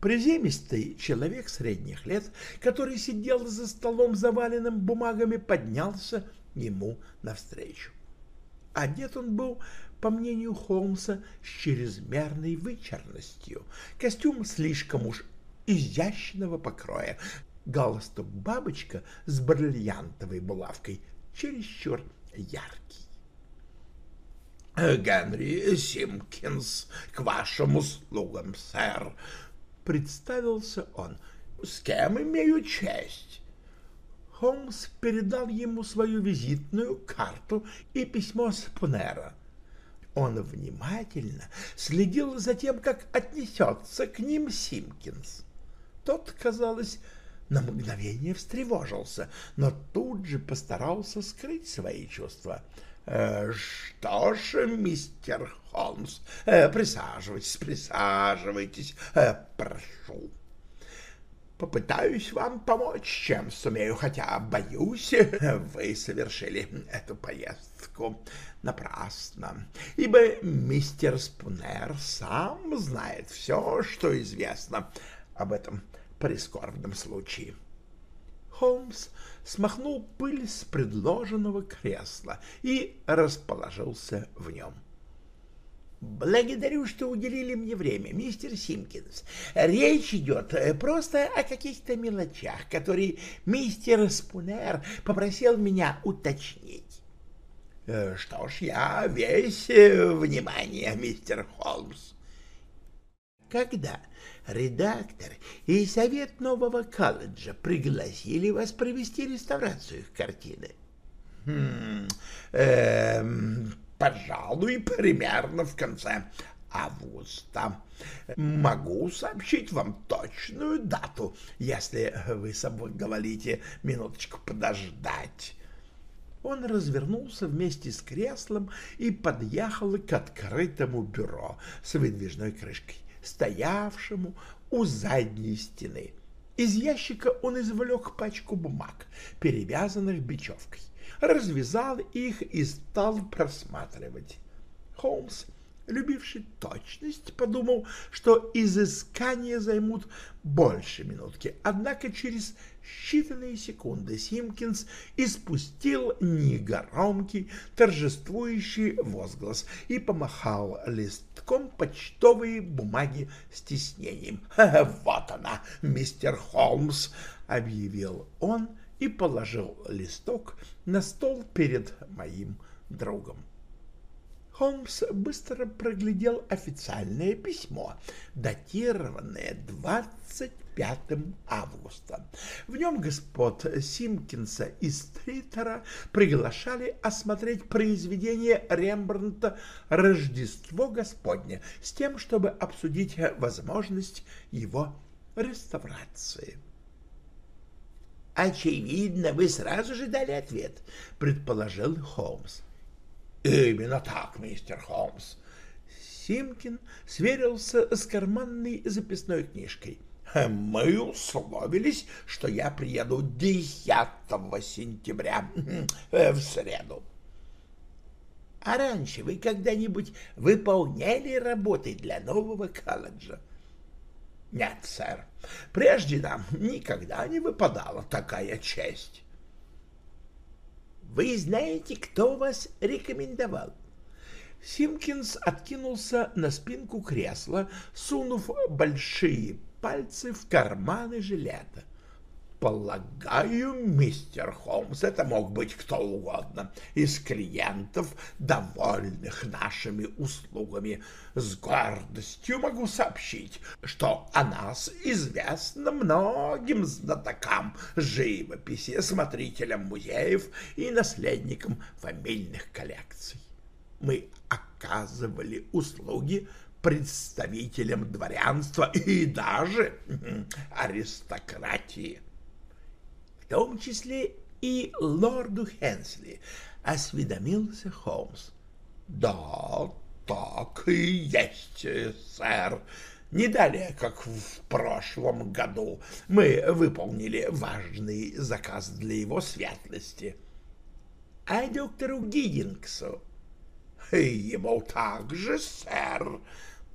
Приземистый человек средних лет, который сидел за столом, заваленным бумагами, поднялся ему навстречу. Одет он был, по мнению Холмса, с чрезмерной вычерностью. Костюм слишком уж изящного покроя, галстук-бабочка с бриллиантовой булавкой чересчур яркий. Э, «Генри Симкинс, к вашим услугам, сэр!» — представился он. «С кем имею честь?» Холмс передал ему свою визитную карту и письмо с. Он внимательно следил за тем, как отнесется к ним Симкинс. Тот, казалось, на мгновение встревожился, но тут же постарался скрыть свои чувства. «Э, «Что ж, мистер Холмс, э, присаживайтесь, присаживайтесь, э, прошу. Попытаюсь вам помочь, чем сумею, хотя, боюсь, вы совершили эту поездку напрасно, ибо мистер Спунер сам знает все, что известно об этом прискорбном случае. Холмс смахнул пыль с предложенного кресла и расположился в нем. «Благодарю, что уделили мне время, мистер Симкинс. Речь идет э, просто о каких-то мелочах, которые мистер Спунер попросил меня уточнить. Э, что ж, я весь э, внимание, мистер Холмс. Когда редактор и совет нового колледжа пригласили вас провести реставрацию их картины? Хм, эм, пожалуй, примерно в конце августа. Могу сообщить вам точную дату, если вы соблаговолите минуточку подождать. Он развернулся вместе с креслом и подъехал к открытому бюро с выдвижной крышкой стоявшему у задней стены. Из ящика он извлек пачку бумаг, перевязанных бечевкой, развязал их и стал просматривать. Холмс любивший точность, подумал, что изыскания займут больше минутки. Однако через считанные секунды Симкинс испустил негромкий торжествующий возглас и помахал листком почтовой бумаги с тиснением. «Вот она, мистер Холмс!» — объявил он и положил листок на стол перед моим другом. Холмс быстро проглядел официальное письмо, датированное 25 августа. В нем господ Симкинса и Стритера приглашали осмотреть произведение Рембрандта «Рождество Господне» с тем, чтобы обсудить возможность его реставрации. «Очевидно, вы сразу же дали ответ», — предположил Холмс. Именно так, мистер Холмс. Симкин сверился с карманной записной книжкой. Мы условились, что я приеду 10 сентября в среду. А раньше вы когда-нибудь выполняли работы для нового колледжа? Нет, сэр. Прежде нам никогда не выпадала такая честь. Вы знаете, кто вас рекомендовал? Симкинс откинулся на спинку кресла, сунув большие пальцы в карманы жилета. Полагаю, мистер Холмс, это мог быть кто угодно из клиентов, довольных нашими услугами. С гордостью могу сообщить, что о нас известно многим знатокам живописи, смотрителям музеев и наследникам фамильных коллекций. Мы оказывали услуги представителям дворянства и даже аристократии том числе и лорду Хенсли, осведомился Холмс. Да, так и есть, сэр. Не далее, как в прошлом году, мы выполнили важный заказ для его светлости. А доктору Гиддингсу? Ему также, сэр.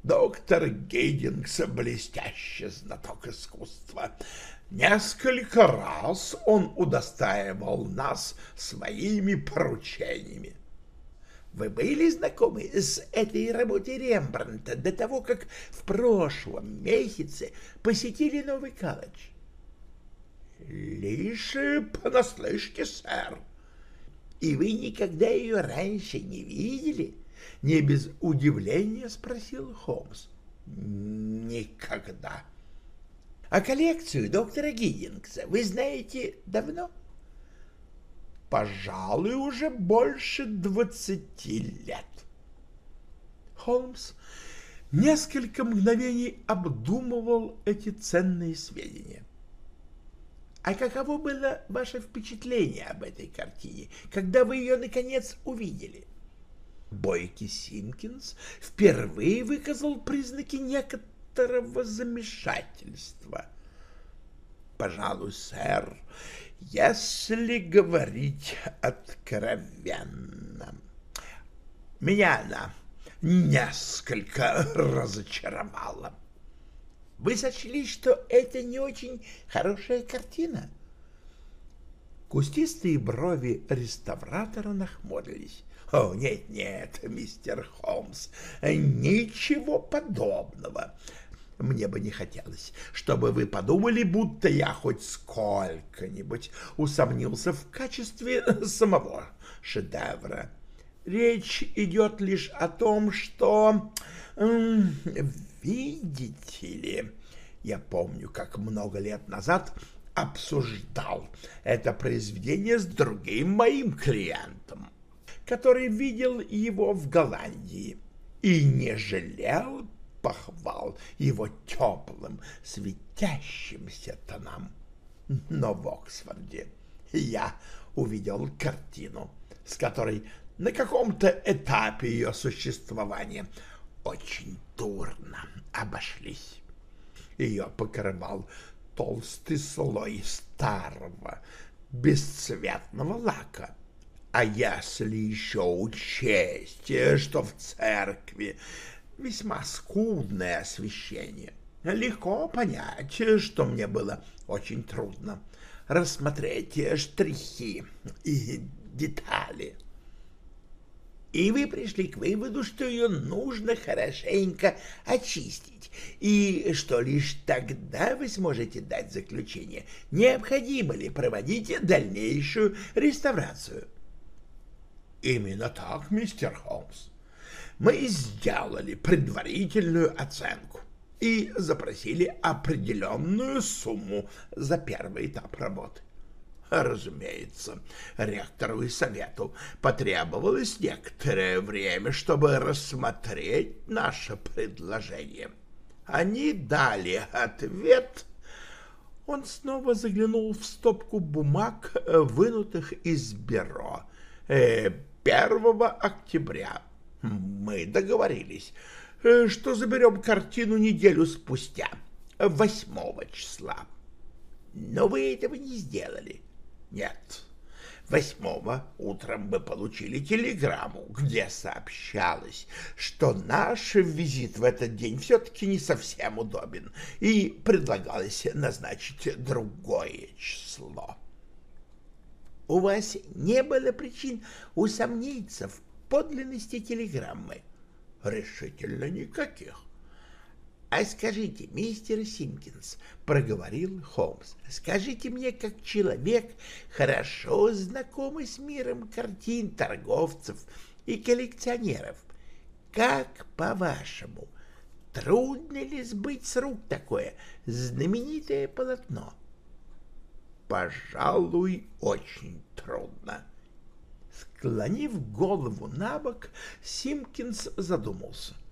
Доктор Гиддингс — блестящий знаток искусства. Несколько раз он удостаивал нас своими поручениями. Вы были знакомы с этой работой Рембрандта до того, как в прошлом месяце посетили новый колледж? Лишь понаслышке, сэр. И вы никогда ее раньше не видели? Не без удивления спросил Холмс. Никогда. А коллекцию доктора Гиддингса вы знаете давно? Пожалуй, уже больше двадцати лет. Холмс несколько мгновений обдумывал эти ценные сведения. А каково было ваше впечатление об этой картине, когда вы ее, наконец, увидели? Бойкий Симкинс впервые выказал признаки некоторого замешательства. Пожалуй, сэр, если говорить откровенно, меня она несколько разочаровала. Вы сочли, что это не очень хорошая картина? Кустистые брови реставратора нахмурились. «О, нет-нет, мистер Холмс, ничего подобного. Мне бы не хотелось, чтобы вы подумали, будто я хоть сколько-нибудь усомнился в качестве самого шедевра. Речь идет лишь о том, что... Видите ли, я помню, как много лет назад обсуждал это произведение с другим моим клиентом, который видел его в Голландии и не жалел похвал его теплым, светящимся тонам. Но в Оксфорде я увидел картину, с которой на каком-то этапе ее существования очень дурно обошлись. Ее покрывал толстый слой старого, бесцветного лака, А если еще учесть, что в церкви весьма скудное освещение, легко понять, что мне было очень трудно рассмотреть штрихи и детали. И вы пришли к выводу, что ее нужно хорошенько очистить, и что лишь тогда вы сможете дать заключение, необходимо ли проводить дальнейшую реставрацию. Именно так, мистер Холмс. Мы сделали предварительную оценку и запросили определенную сумму за первый этап работы. Разумеется, ректору и совету потребовалось некоторое время, чтобы рассмотреть наше предложение. Они дали ответ. Он снова заглянул в стопку бумаг, вынутых из бюро. 1 э, октября мы договорились, э, что заберем картину неделю спустя, 8 числа. Но вы этого не сделали. Нет. Восьмого утром мы получили телеграмму, где сообщалось, что наш визит в этот день все-таки не совсем удобен, и предлагалось назначить другое число. У вас не было причин усомниться в подлинности телеграммы? Решительно никаких. «А скажите, мистер Симпкинс, — проговорил Холмс, — скажите мне, как человек, хорошо знакомый с миром картин торговцев и коллекционеров, как, по-вашему, трудно ли сбыть с рук такое знаменитое полотно?» «Пожалуй, очень трудно». Склонив голову на бок, Симпкинс задумался —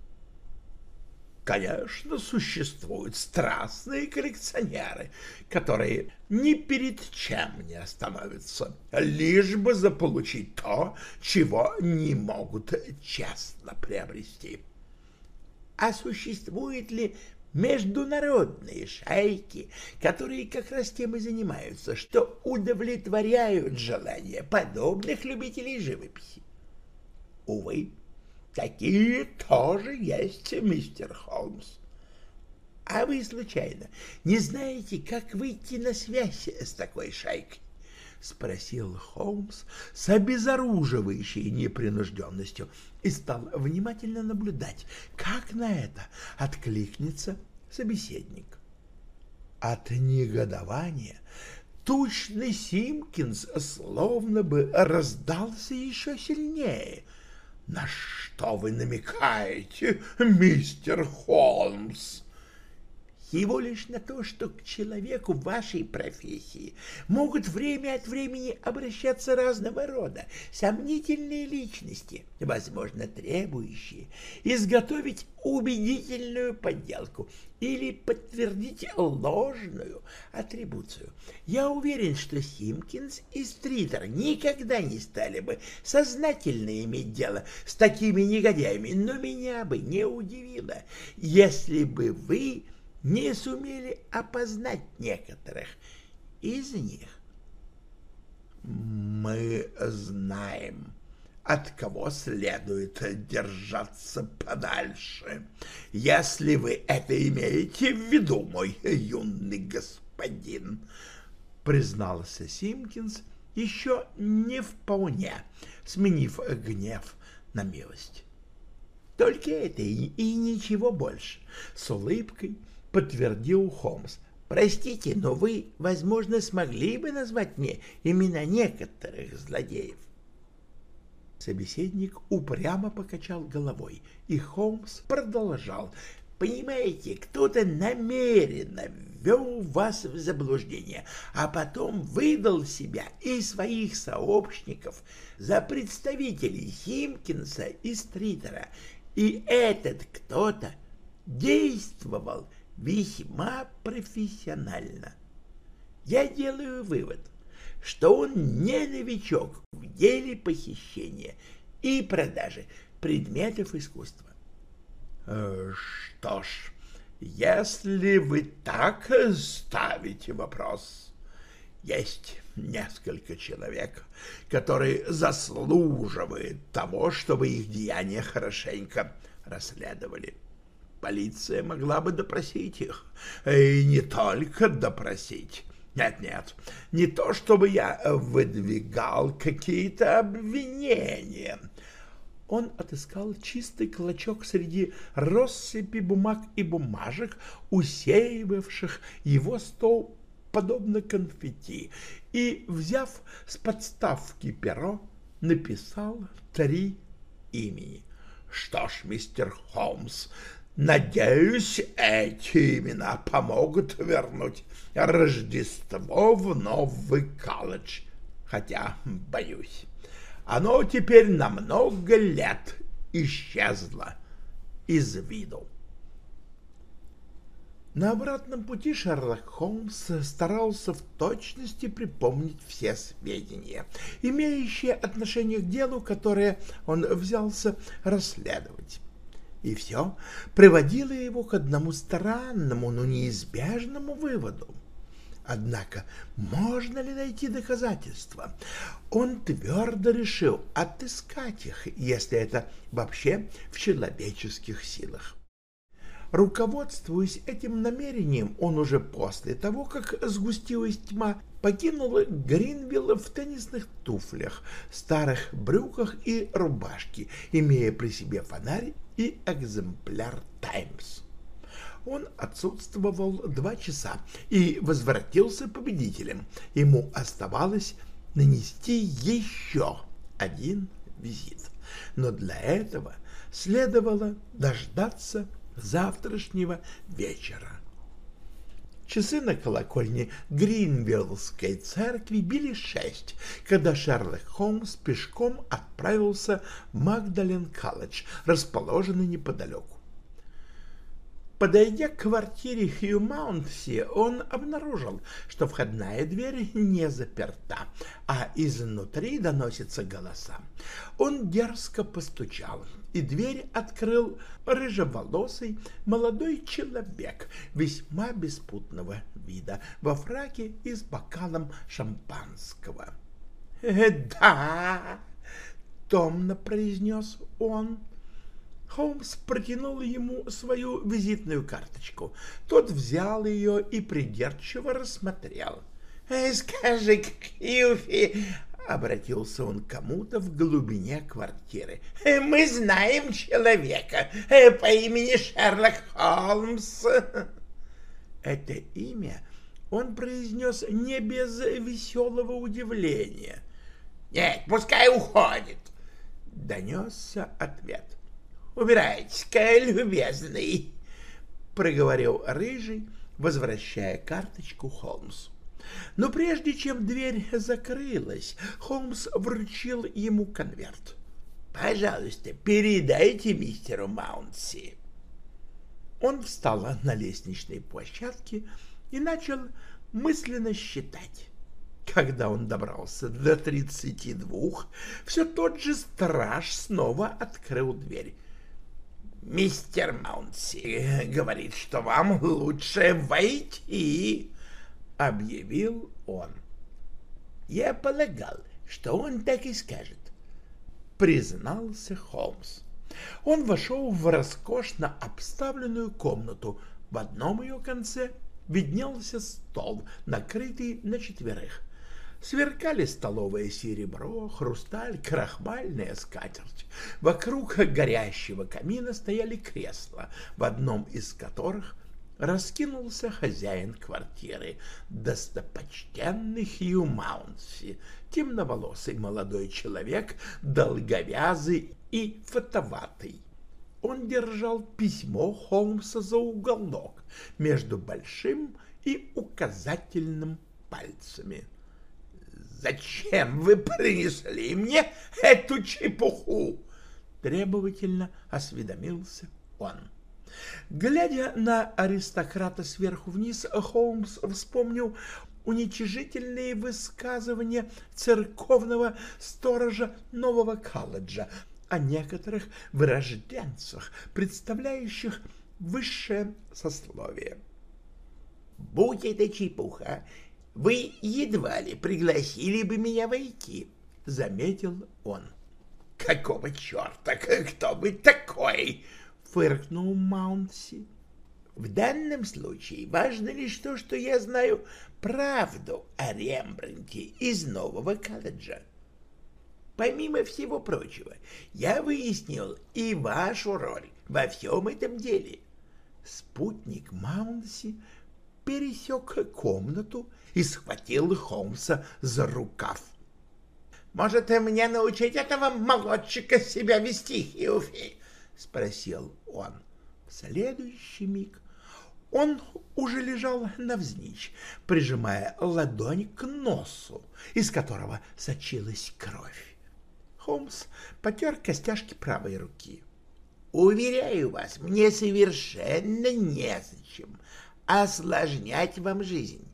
Конечно, существуют страстные коллекционеры, которые ни перед чем не остановятся, лишь бы заполучить то, чего не могут честно приобрести. А существуют ли международные шайки, которые как раз тем и занимаются, что удовлетворяют желания подобных любителей живописи? Увы, Такие тоже есть, мистер Холмс. А вы, случайно, не знаете, как выйти на связь с такой шайкой? — спросил Холмс с обезоруживающей непринужденностью и стал внимательно наблюдать, как на это откликнется собеседник. От негодования тучный Симкинс словно бы раздался еще сильнее — на что вы намекаете, мистер Холмс? Всего лишь на то, что к человеку вашей профессии могут время от времени обращаться разного рода сомнительные личности, возможно, требующие изготовить убедительную подделку или подтвердить ложную атрибуцию. Я уверен, что Симкинс и Стритер никогда не стали бы сознательно иметь дело с такими негодяями, но меня бы не удивило, если бы вы не сумели опознать некоторых из них. Мы знаем, от кого следует держаться подальше, если вы это имеете в виду, мой юный господин, признался Симкинс, еще не вполне сменив гнев на милость. Только это и, и ничего больше, с улыбкой подтвердил Холмс. Простите, но вы, возможно, смогли бы назвать мне имена некоторых злодеев. Собеседник упрямо покачал головой, и Холмс продолжал. Понимаете, кто-то намеренно ввел вас в заблуждение, а потом выдал себя и своих сообщников за представителей Химкинса и Стритера, и этот кто-то действовал весьма профессионально. Я делаю вывод, что он не новичок в деле похищения и продажи предметов искусства. Э, что ж, если вы так ставите вопрос, есть несколько человек, которые заслуживают того, чтобы их деяния хорошенько расследовали. Полиция могла бы допросить их, и не только допросить. Нет-нет, не то чтобы я выдвигал какие-то обвинения. Он отыскал чистый клочок среди россыпи бумаг и бумажек, усеивавших его стол подобно конфетти, и, взяв с подставки перо, написал три имени. Что ж, мистер Холмс, надеюсь, эти имена помогут вернуть Рождество в новый колледж, хотя, боюсь, оно теперь на много лет исчезло из виду. На обратном пути Шерлок Холмс старался в точности припомнить все сведения, имеющие отношение к делу, которое он взялся расследовать. И все приводило его к одному странному, но неизбежному выводу. Однако, можно ли найти доказательства? Он твердо решил отыскать их, если это вообще в человеческих силах. Руководствуясь этим намерением, он уже после того, как сгустилась тьма, покинул Гринвилл в теннисных туфлях, старых брюках и рубашке, имея при себе фонарь и экземпляр «Таймс». Он отсутствовал два часа и возвратился победителем. Ему оставалось нанести еще один визит. Но для этого следовало дождаться завтрашнего вечера. Часы на колокольне Гринвиллской церкви били шесть, когда Шерлок Холмс пешком отправился в Магдален-колледж, расположенный неподалеку. Подойдя к квартире Хью Маунтси, он обнаружил, что входная дверь не заперта, а изнутри доносятся голоса. Он дерзко постучал, и дверь открыл рыжеволосый молодой человек весьма беспутного вида во фраке и с бокалом шампанского. «Э, «Да!» — томно произнес он — Холмс протянул ему свою визитную карточку. Тот взял ее и придирчиво рассмотрел. «Э, «Скажи, Кьюфи!» — обратился он кому-то в глубине квартиры. «Э, «Мы знаем человека э, по имени Шерлок Холмс!» Это имя он произнес не без веселого удивления. «Нет, пускай уходит!» — донесся ответ. Убирайтесь-ка, любезный, — проговорил Рыжий, возвращая карточку Холмсу. Но прежде чем дверь закрылась, Холмс вручил ему конверт. «Пожалуйста, передайте мистеру Маунси». Он встал на лестничной площадке и начал мысленно считать. Когда он добрался до тридцати двух, все тот же страж снова открыл дверь. Мистер Маунси говорит, что вам лучше войти, — объявил он. Я полагал, что он так и скажет, — признался Холмс. Он вошел в роскошно обставленную комнату. В одном ее конце виднелся стол, накрытый на четверых. Сверкали столовое серебро, хрусталь, крахмальная скатерть. Вокруг горящего камина стояли кресла, в одном из которых раскинулся хозяин квартиры, достопочтенный Хью Маунси, темноволосый молодой человек, долговязый и фотоватый. Он держал письмо Холмса за уголок между большим и указательным пальцами. «Зачем вы принесли мне эту чепуху?» Требовательно осведомился он. Глядя на аристократа сверху вниз, Холмс вспомнил уничижительные высказывания церковного сторожа нового колледжа о некоторых вырожденцах, представляющих высшее сословие. «Будь это чепуха вы едва ли пригласили бы меня войти, — заметил он. — Какого черта? Кто бы такой? — фыркнул Маунси. — В данном случае важно лишь то, что я знаю правду о Рембранте из нового колледжа. Помимо всего прочего, я выяснил и вашу роль во всем этом деле. Спутник Маунси пересек комнату и схватил Холмса за рукав. «Может, мне научить этого молодчика себя вести, Хьюфи?» — спросил он. В следующий миг он уже лежал навзничь, прижимая ладонь к носу, из которого сочилась кровь. Холмс потер костяшки правой руки. «Уверяю вас, мне совершенно незачем осложнять вам жизнь.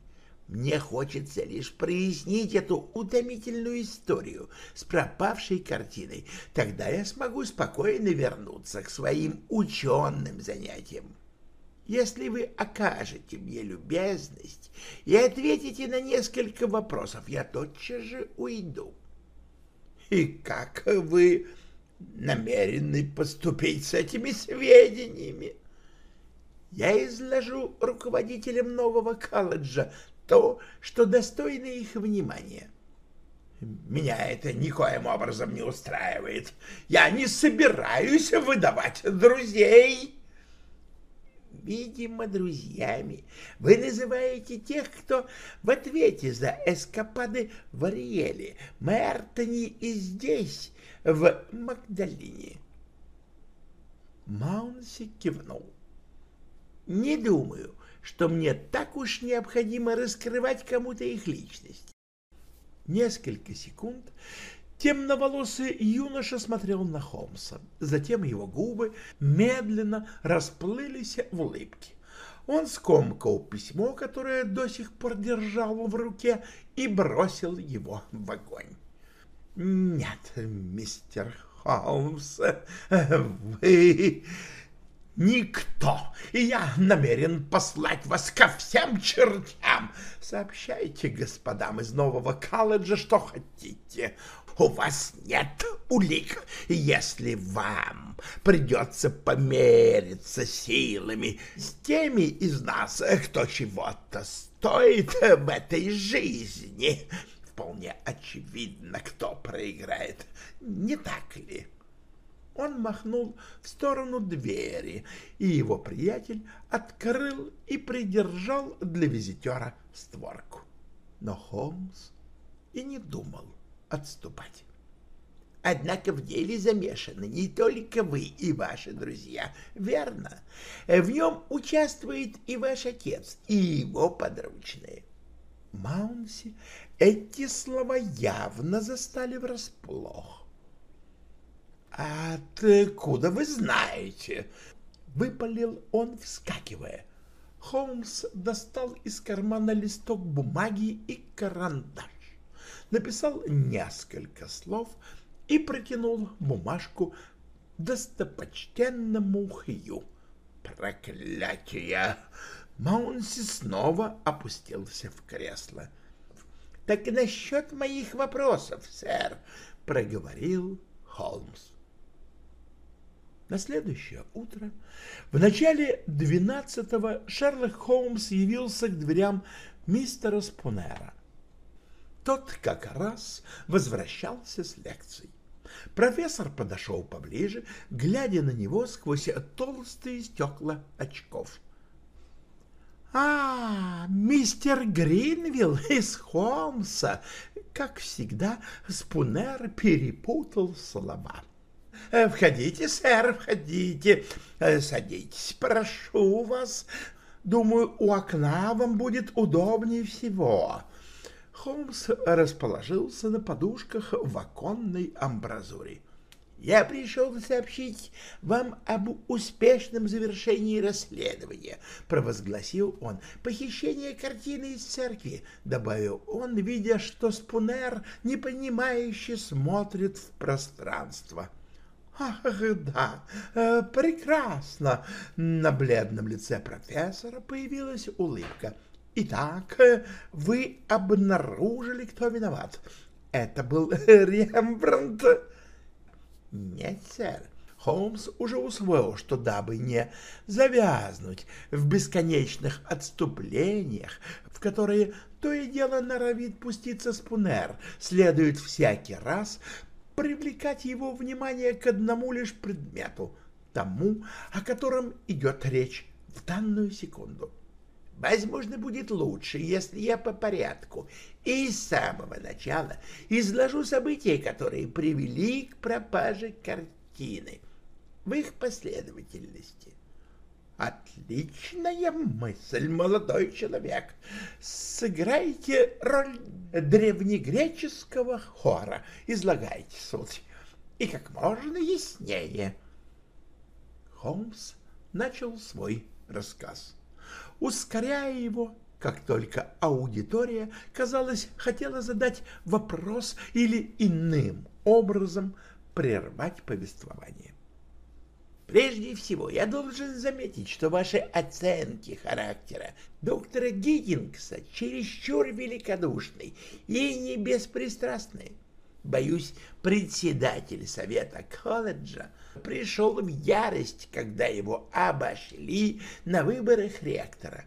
Мне хочется лишь прояснить эту утомительную историю с пропавшей картиной. Тогда я смогу спокойно вернуться к своим ученым занятиям. Если вы окажете мне любезность и ответите на несколько вопросов, я тотчас же уйду. И как вы намерены поступить с этими сведениями? Я изложу руководителям нового колледжа то, что достойно их внимания. Меня это никоим образом не устраивает. Я не собираюсь выдавать друзей. Видимо, друзьями вы называете тех, кто в ответе за эскапады в Ариэле, Мертоне и здесь, в Магдалине. Маунси кивнул. Не думаю, что мне так уж необходимо раскрывать кому-то их личность. Несколько секунд темноволосый юноша смотрел на Холмса, затем его губы медленно расплылись в улыбке. Он скомкал письмо, которое до сих пор держал в руке, и бросил его в огонь. — Нет, мистер Холмс, вы никто, и я намерен послать вас ко всем чертям. Сообщайте господам из нового колледжа, что хотите. У вас нет улик, если вам придется помериться силами с теми из нас, кто чего-то стоит в этой жизни. Вполне очевидно, кто проиграет, не так ли? — он махнул в сторону двери, и его приятель открыл и придержал для визитера створку. Но Холмс и не думал отступать. Однако в деле замешаны не только вы и ваши друзья, верно? В нем участвует и ваш отец, и его подручные. Маунси эти слова явно застали врасплох. «Откуда вы знаете?» — выпалил он, вскакивая. Холмс достал из кармана листок бумаги и карандаш, написал несколько слов и протянул бумажку достопочтенному Хью. «Проклятие!» Маунси снова опустился в кресло. «Так насчет моих вопросов, сэр», — проговорил Холмс. На следующее утро, в начале двенадцатого, Шерлок Холмс явился к дверям мистера Спунера. Тот как раз возвращался с лекций. Профессор подошел поближе, глядя на него сквозь толстые стекла очков. «А, мистер Гринвилл из Холмса!» Как всегда, Спунер перепутал слова. Э, входите, сэр, входите. Э, садитесь, прошу вас. Думаю, у окна вам будет удобнее всего. Холмс расположился на подушках в оконной амбразуре. Я пришел сообщить вам об успешном завершении расследования, провозгласил он. Похищение картины из церкви, добавил он, видя, что Спунер непонимающе смотрит в пространство. — Ах, да, э, прекрасно. На бледном лице профессора появилась улыбка. Итак, вы обнаружили, кто виноват. Это был Рембрандт. Нет, сэр. Холмс уже усвоил, что дабы не завязнуть в бесконечных отступлениях, в которые то и дело норовит пуститься спунер, следует всякий раз привлекать его внимание к одному лишь предмету, тому, о котором идет речь в данную секунду. Возможно, будет лучше, если я по порядку и с самого начала изложу события, которые привели к пропаже картины в их последовательности. Отличная мысль, молодой человек. Сыграйте роль древнегреческого хора, излагайте суть, и как можно яснее. Холмс начал свой рассказ, ускоряя его, как только аудитория, казалось, хотела задать вопрос или иным образом прервать повествование. Прежде всего, я должен заметить, что ваши оценки характера доктора Гиддингса чересчур великодушны и не беспристрастны. Боюсь, председатель совета колледжа пришел в ярость, когда его обошли на выборах ректора.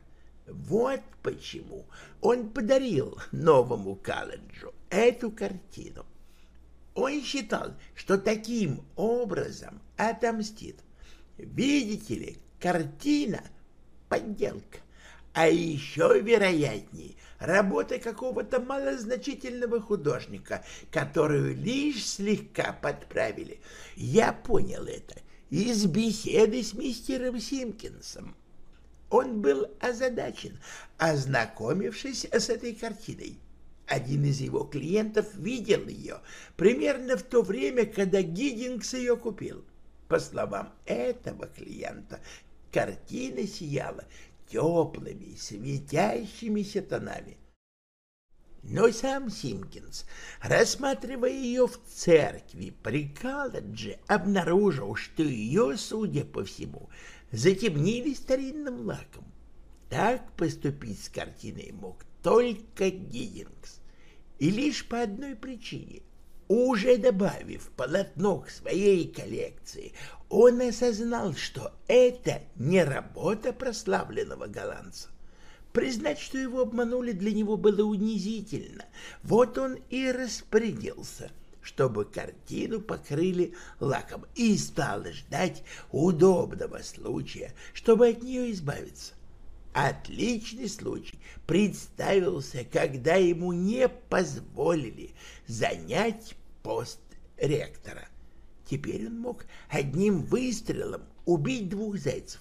Вот почему он подарил новому колледжу эту картину. Он считал, что таким образом отомстит. Видите ли, картина — подделка, а еще вероятнее работа какого-то малозначительного художника, которую лишь слегка подправили. Я понял это из беседы с мистером Симкинсом. Он был озадачен, ознакомившись с этой картиной. Один из его клиентов видел ее примерно в то время, когда Гиддингс ее купил. По словам этого клиента, картина сияла теплыми, светящимися тонами. Но сам Симкинс, рассматривая ее в церкви при колледже, обнаружил, что ее, судя по всему, затемнили старинным лаком. Так поступить с картиной мог только Гиддингс. И лишь по одной причине — уже добавив полотно к своей коллекции, он осознал, что это не работа прославленного голландца. Признать, что его обманули, для него было унизительно. Вот он и распорядился, чтобы картину покрыли лаком, и стал ждать удобного случая, чтобы от нее избавиться. Отличный случай представился, когда ему не позволили занять пост ректора. Теперь он мог одним выстрелом убить двух зайцев.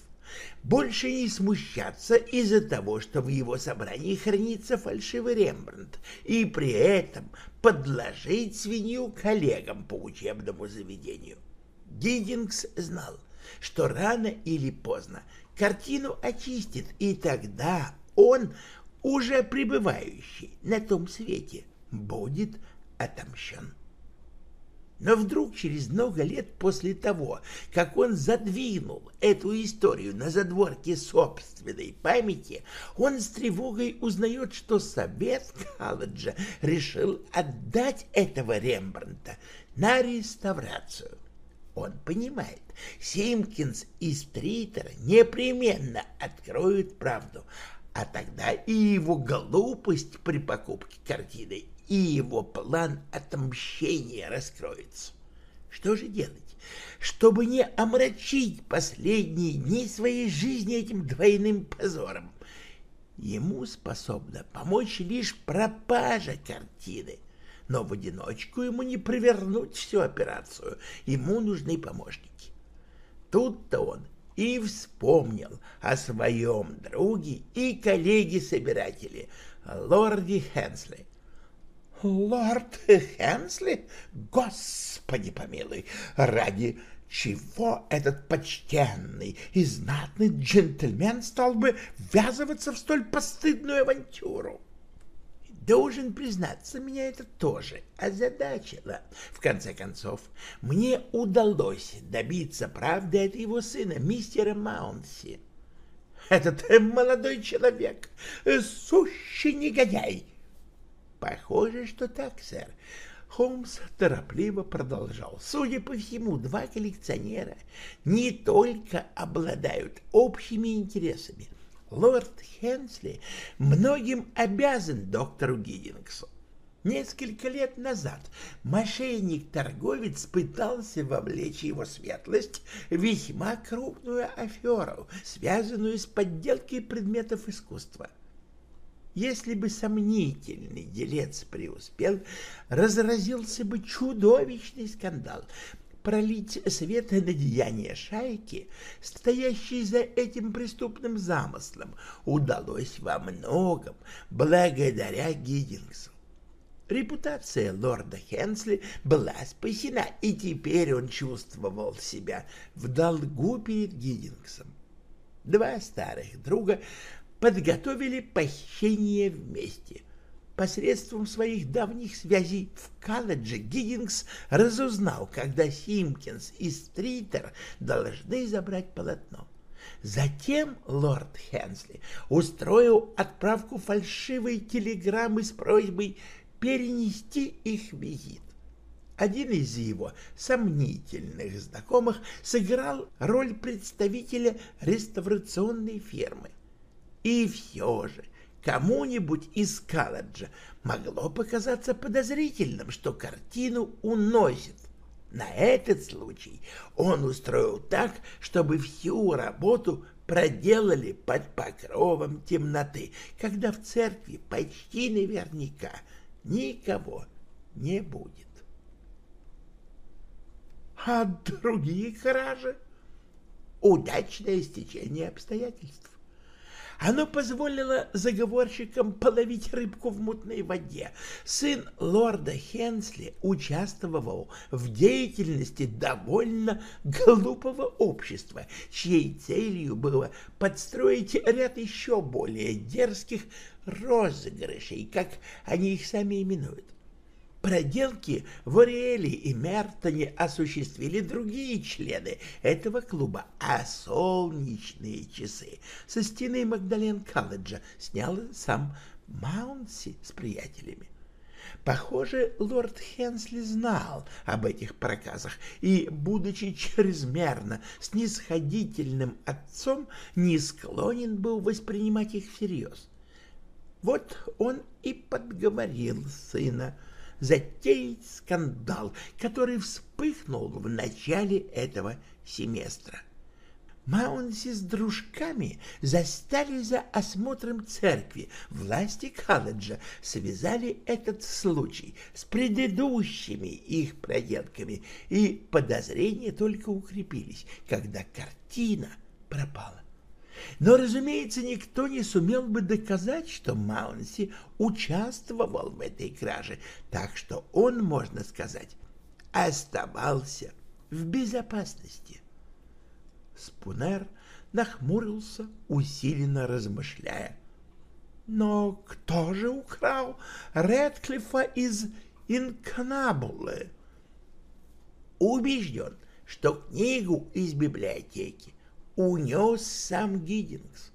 Больше не смущаться из-за того, что в его собрании хранится фальшивый Рембрандт, и при этом подложить свинью коллегам по учебному заведению. Гиддингс знал, что рано или поздно картину очистит, и тогда он, уже пребывающий на том свете, будет отомщен. Но вдруг через много лет после того, как он задвинул эту историю на задворке собственной памяти, он с тревогой узнает, что совет колледжа решил отдать этого Рембрандта на реставрацию. Он понимает, Симкинс и Стритер непременно откроют правду, а тогда и его глупость при покупке картины, и его план отмщения раскроется. Что же делать? Чтобы не омрачить последние дни своей жизни этим двойным позором, ему способна помочь лишь пропажа картины но в одиночку ему не провернуть всю операцию, ему нужны помощники. Тут-то он и вспомнил о своем друге и коллеге-собирателе, лорде Хенсли. «Лорд Хенсли? Господи помилуй! Ради чего этот почтенный и знатный джентльмен стал бы ввязываться в столь постыдную авантюру?» Должен признаться, меня это тоже озадачило. В конце концов, мне удалось добиться правды от его сына, мистера Маунси. Этот молодой человек — сущий негодяй. Похоже, что так, сэр. Холмс торопливо продолжал. Судя по всему, два коллекционера не только обладают общими интересами. Лорд Хенсли многим обязан доктору Гиддингсу. Несколько лет назад мошенник-торговец пытался вовлечь его светлость в весьма крупную аферу, связанную с подделкой предметов искусства. Если бы сомнительный делец преуспел, разразился бы чудовищный скандал. Пролить свет на деяния шайки, стоящей за этим преступным замыслом, удалось во многом благодаря Гиддингсу. Репутация лорда Хенсли была спасена, и теперь он чувствовал себя в долгу перед Гиддингсом. Два старых друга подготовили похищение вместе. Посредством своих давних связей в колледже Гиддингс разузнал, когда Симкинс и Стритер должны забрать полотно. Затем лорд Хенсли устроил отправку фальшивой телеграммы с просьбой перенести их визит. Один из его сомнительных знакомых сыграл роль представителя реставрационной фирмы. И все же кому-нибудь из колледжа могло показаться подозрительным, что картину уносит. На этот случай он устроил так, чтобы всю работу проделали под покровом темноты, когда в церкви почти наверняка – никого не будет. А другие кражи — удачное стечение обстоятельств. Оно позволило заговорщикам половить рыбку в мутной воде. Сын лорда Хенсли участвовал в деятельности довольно глупого общества, чьей целью было подстроить ряд еще более дерзких розыгрышей, как они их сами именуют. Проделки в Ориэле и Мертоне осуществили другие члены этого клуба, а солнечные часы со стены Магдален колледжа снял сам Маунси с приятелями. Похоже, лорд Хенсли знал об этих проказах и, будучи чрезмерно снисходительным отцом, не склонен был воспринимать их всерьез. Вот он и подговорил сына затеять скандал, который вспыхнул в начале этого семестра. Маунси с дружками застали за осмотром церкви. Власти колледжа связали этот случай с предыдущими их проделками, и подозрения только укрепились, когда картина пропала. Но, разумеется, никто не сумел бы доказать, что Маунси участвовал в этой краже, так что он, можно сказать, оставался в безопасности. Спунер нахмурился, усиленно размышляя. Но кто же украл Редклифа из Инканабулы? Убежден, что книгу из библиотеки унес сам Гиддингс.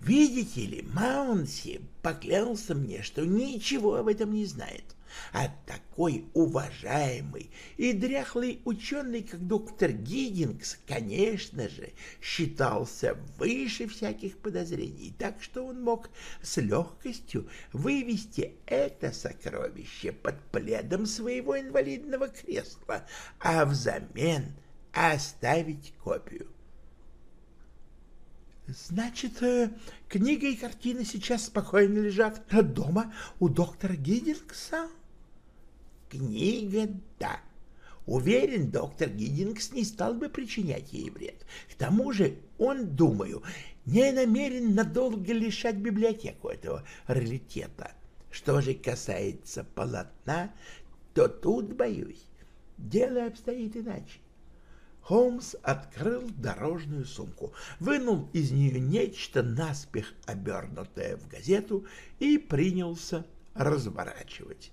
Видите ли, Маунси поклялся мне, что ничего об этом не знает. А такой уважаемый и дряхлый ученый, как доктор Гиддингс, конечно же, считался выше всяких подозрений, так что он мог с легкостью вывести это сокровище под пледом своего инвалидного кресла, а взамен оставить копию. Значит, э, книга и картины сейчас спокойно лежат дома у доктора Гиддингса? Книга — да. Уверен, доктор Гиддингс не стал бы причинять ей вред. К тому же он, думаю, не намерен надолго лишать библиотеку этого раритета. Что же касается полотна, то тут, боюсь, дело обстоит иначе. Холмс открыл дорожную сумку, вынул из нее нечто наспех обернутое в газету и принялся разворачивать.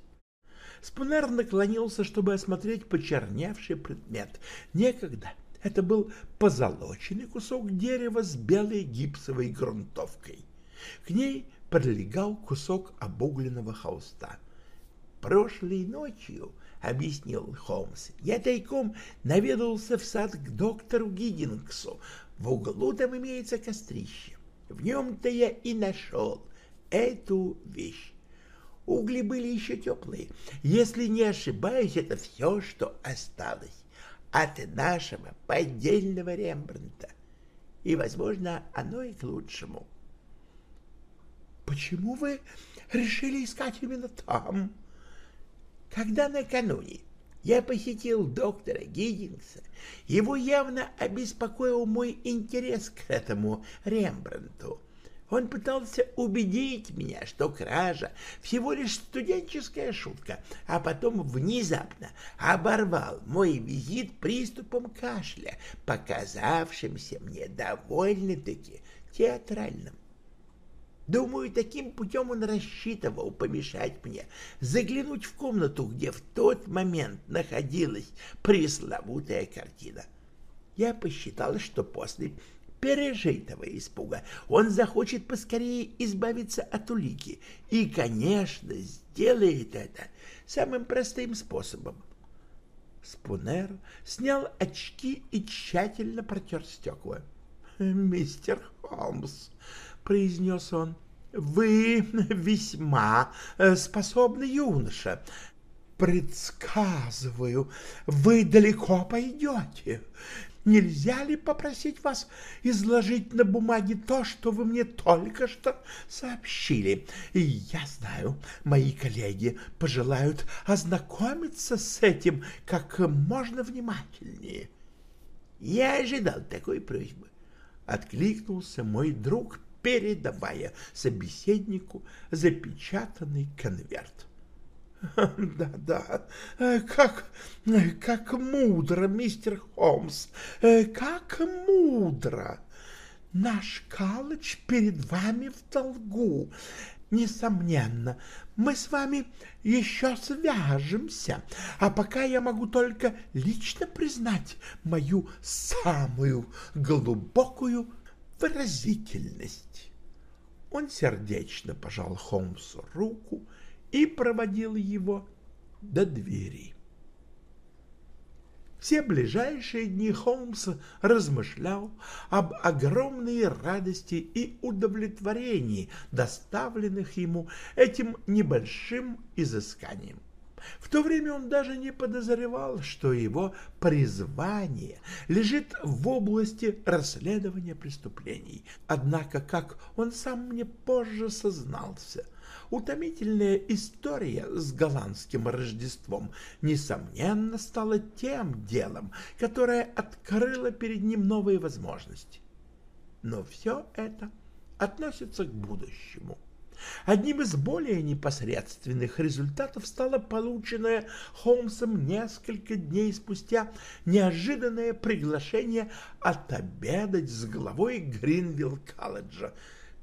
Спунер наклонился, чтобы осмотреть почерневший предмет. Некогда Это был позолоченный кусок дерева с белой гипсовой грунтовкой. К ней прилегал кусок обугленного холста. «Прошлой ночью, — объяснил Холмс, — я тайком наведался в сад к доктору Гиддингсу. В углу там имеется кострище. В нем-то я и нашел эту вещь. Угли были еще теплые. Если не ошибаюсь, это все, что осталось от нашего поддельного Рембрандта. И, возможно, оно и к лучшему. Почему вы решили искать именно там? Когда накануне я посетил доктора Гиддингса, его явно обеспокоил мой интерес к этому Рембрандту. Он пытался убедить меня, что кража всего лишь студенческая шутка, а потом внезапно оборвал мой визит приступом кашля, показавшимся мне довольно-таки театральным. Думаю, таким путем он рассчитывал помешать мне заглянуть в комнату, где в тот момент находилась пресловутая картина. Я посчитал, что после пережитого испуга он захочет поскорее избавиться от улики и, конечно, сделает это самым простым способом. Спунер снял очки и тщательно протер стекла. «Мистер Холмс», — произнес он, — «вы весьма э, способный юноша. Предсказываю, вы далеко пойдете. Нельзя ли попросить вас изложить на бумаге то, что вы мне только что сообщили? И я знаю, мои коллеги пожелают ознакомиться с этим как можно внимательнее. Я ожидал такой просьбы. Откликнулся мой друг, передавая собеседнику запечатанный конверт. Да-да, как, как мудро, мистер Холмс, как мудро. Наш Калыч перед вами в долгу. Несомненно, мы с вами еще свяжемся, а пока я могу только лично признать мою самую глубокую выразительность. Он сердечно пожал Холмсу руку и проводил его до двери. Все ближайшие дни Холмс размышлял об огромной радости и удовлетворении, доставленных ему этим небольшим изысканием. В то время он даже не подозревал, что его призвание лежит в области расследования преступлений. Однако, как он сам мне позже сознался – Утомительная история с голландским Рождеством, несомненно, стала тем делом, которое открыло перед ним новые возможности. Но все это относится к будущему. Одним из более непосредственных результатов стало полученное Холмсом несколько дней спустя неожиданное приглашение отобедать с главой Гринвилл-колледжа,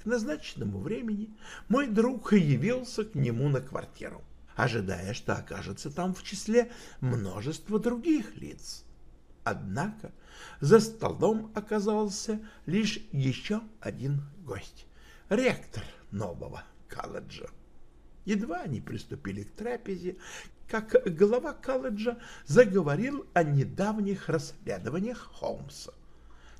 назначенному времени мой друг явился к нему на квартиру, ожидая, что окажется там в числе множества других лиц. Однако за столом оказался лишь еще один гость — ректор нового колледжа. Едва они приступили к трапезе, как глава колледжа заговорил о недавних расследованиях Холмса.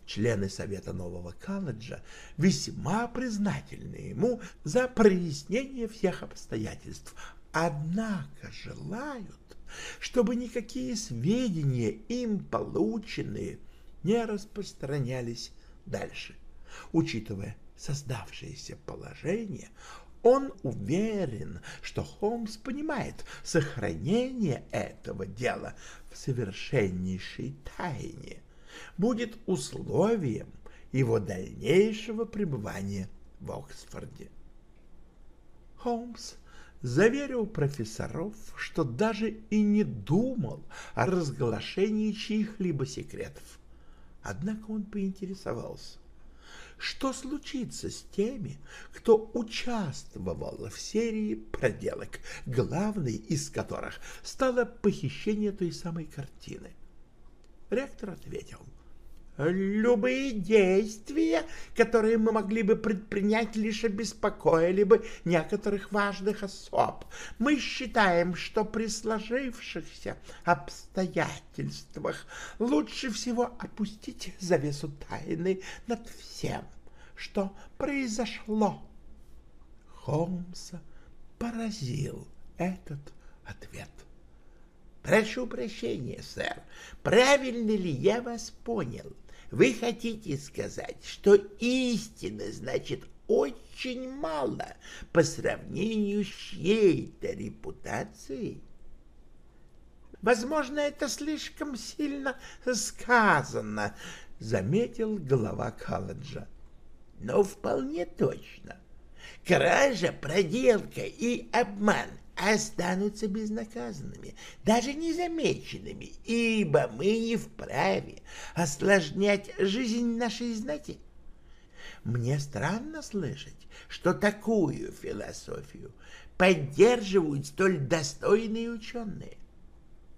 Члены Совета Нового колледжа весьма признательны ему за прояснение всех обстоятельств, однако желают, чтобы никакие сведения им полученные не распространялись дальше. Учитывая создавшееся положение, он уверен, что Холмс понимает сохранение этого дела в совершеннейшей тайне будет условием его дальнейшего пребывания в Оксфорде. Холмс заверил профессоров, что даже и не думал о разглашении чьих-либо секретов. Однако он поинтересовался, что случится с теми, кто участвовал в серии проделок, главной из которых стало похищение той самой картины. Ректор ответил, Любые действия, которые мы могли бы предпринять, лишь обеспокоили бы некоторых важных особ. Мы считаем, что при сложившихся обстоятельствах лучше всего опустить завесу тайны над всем, что произошло. Холмса поразил этот ответ. Прошу прощения, сэр, правильно ли я вас понял? Вы хотите сказать, что истина значит очень мало по сравнению с чьей-то репутацией? Возможно, это слишком сильно сказано, заметил глава колледжа. Но вполне точно. Кража, проделка и обман останутся безнаказанными, даже незамеченными, ибо мы не вправе осложнять жизнь нашей знати. Мне странно слышать, что такую философию поддерживают столь достойные ученые.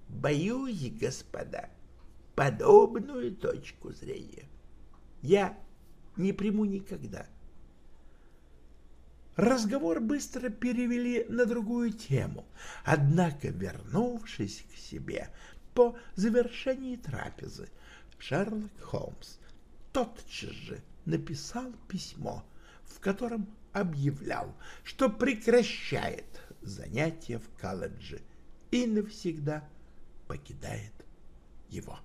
Боюсь, господа, подобную точку зрения я не приму никогда. — Разговор быстро перевели на другую тему, однако, вернувшись к себе по завершении трапезы, Шерлок Холмс тотчас же написал письмо, в котором объявлял, что прекращает занятия в колледже и навсегда покидает его.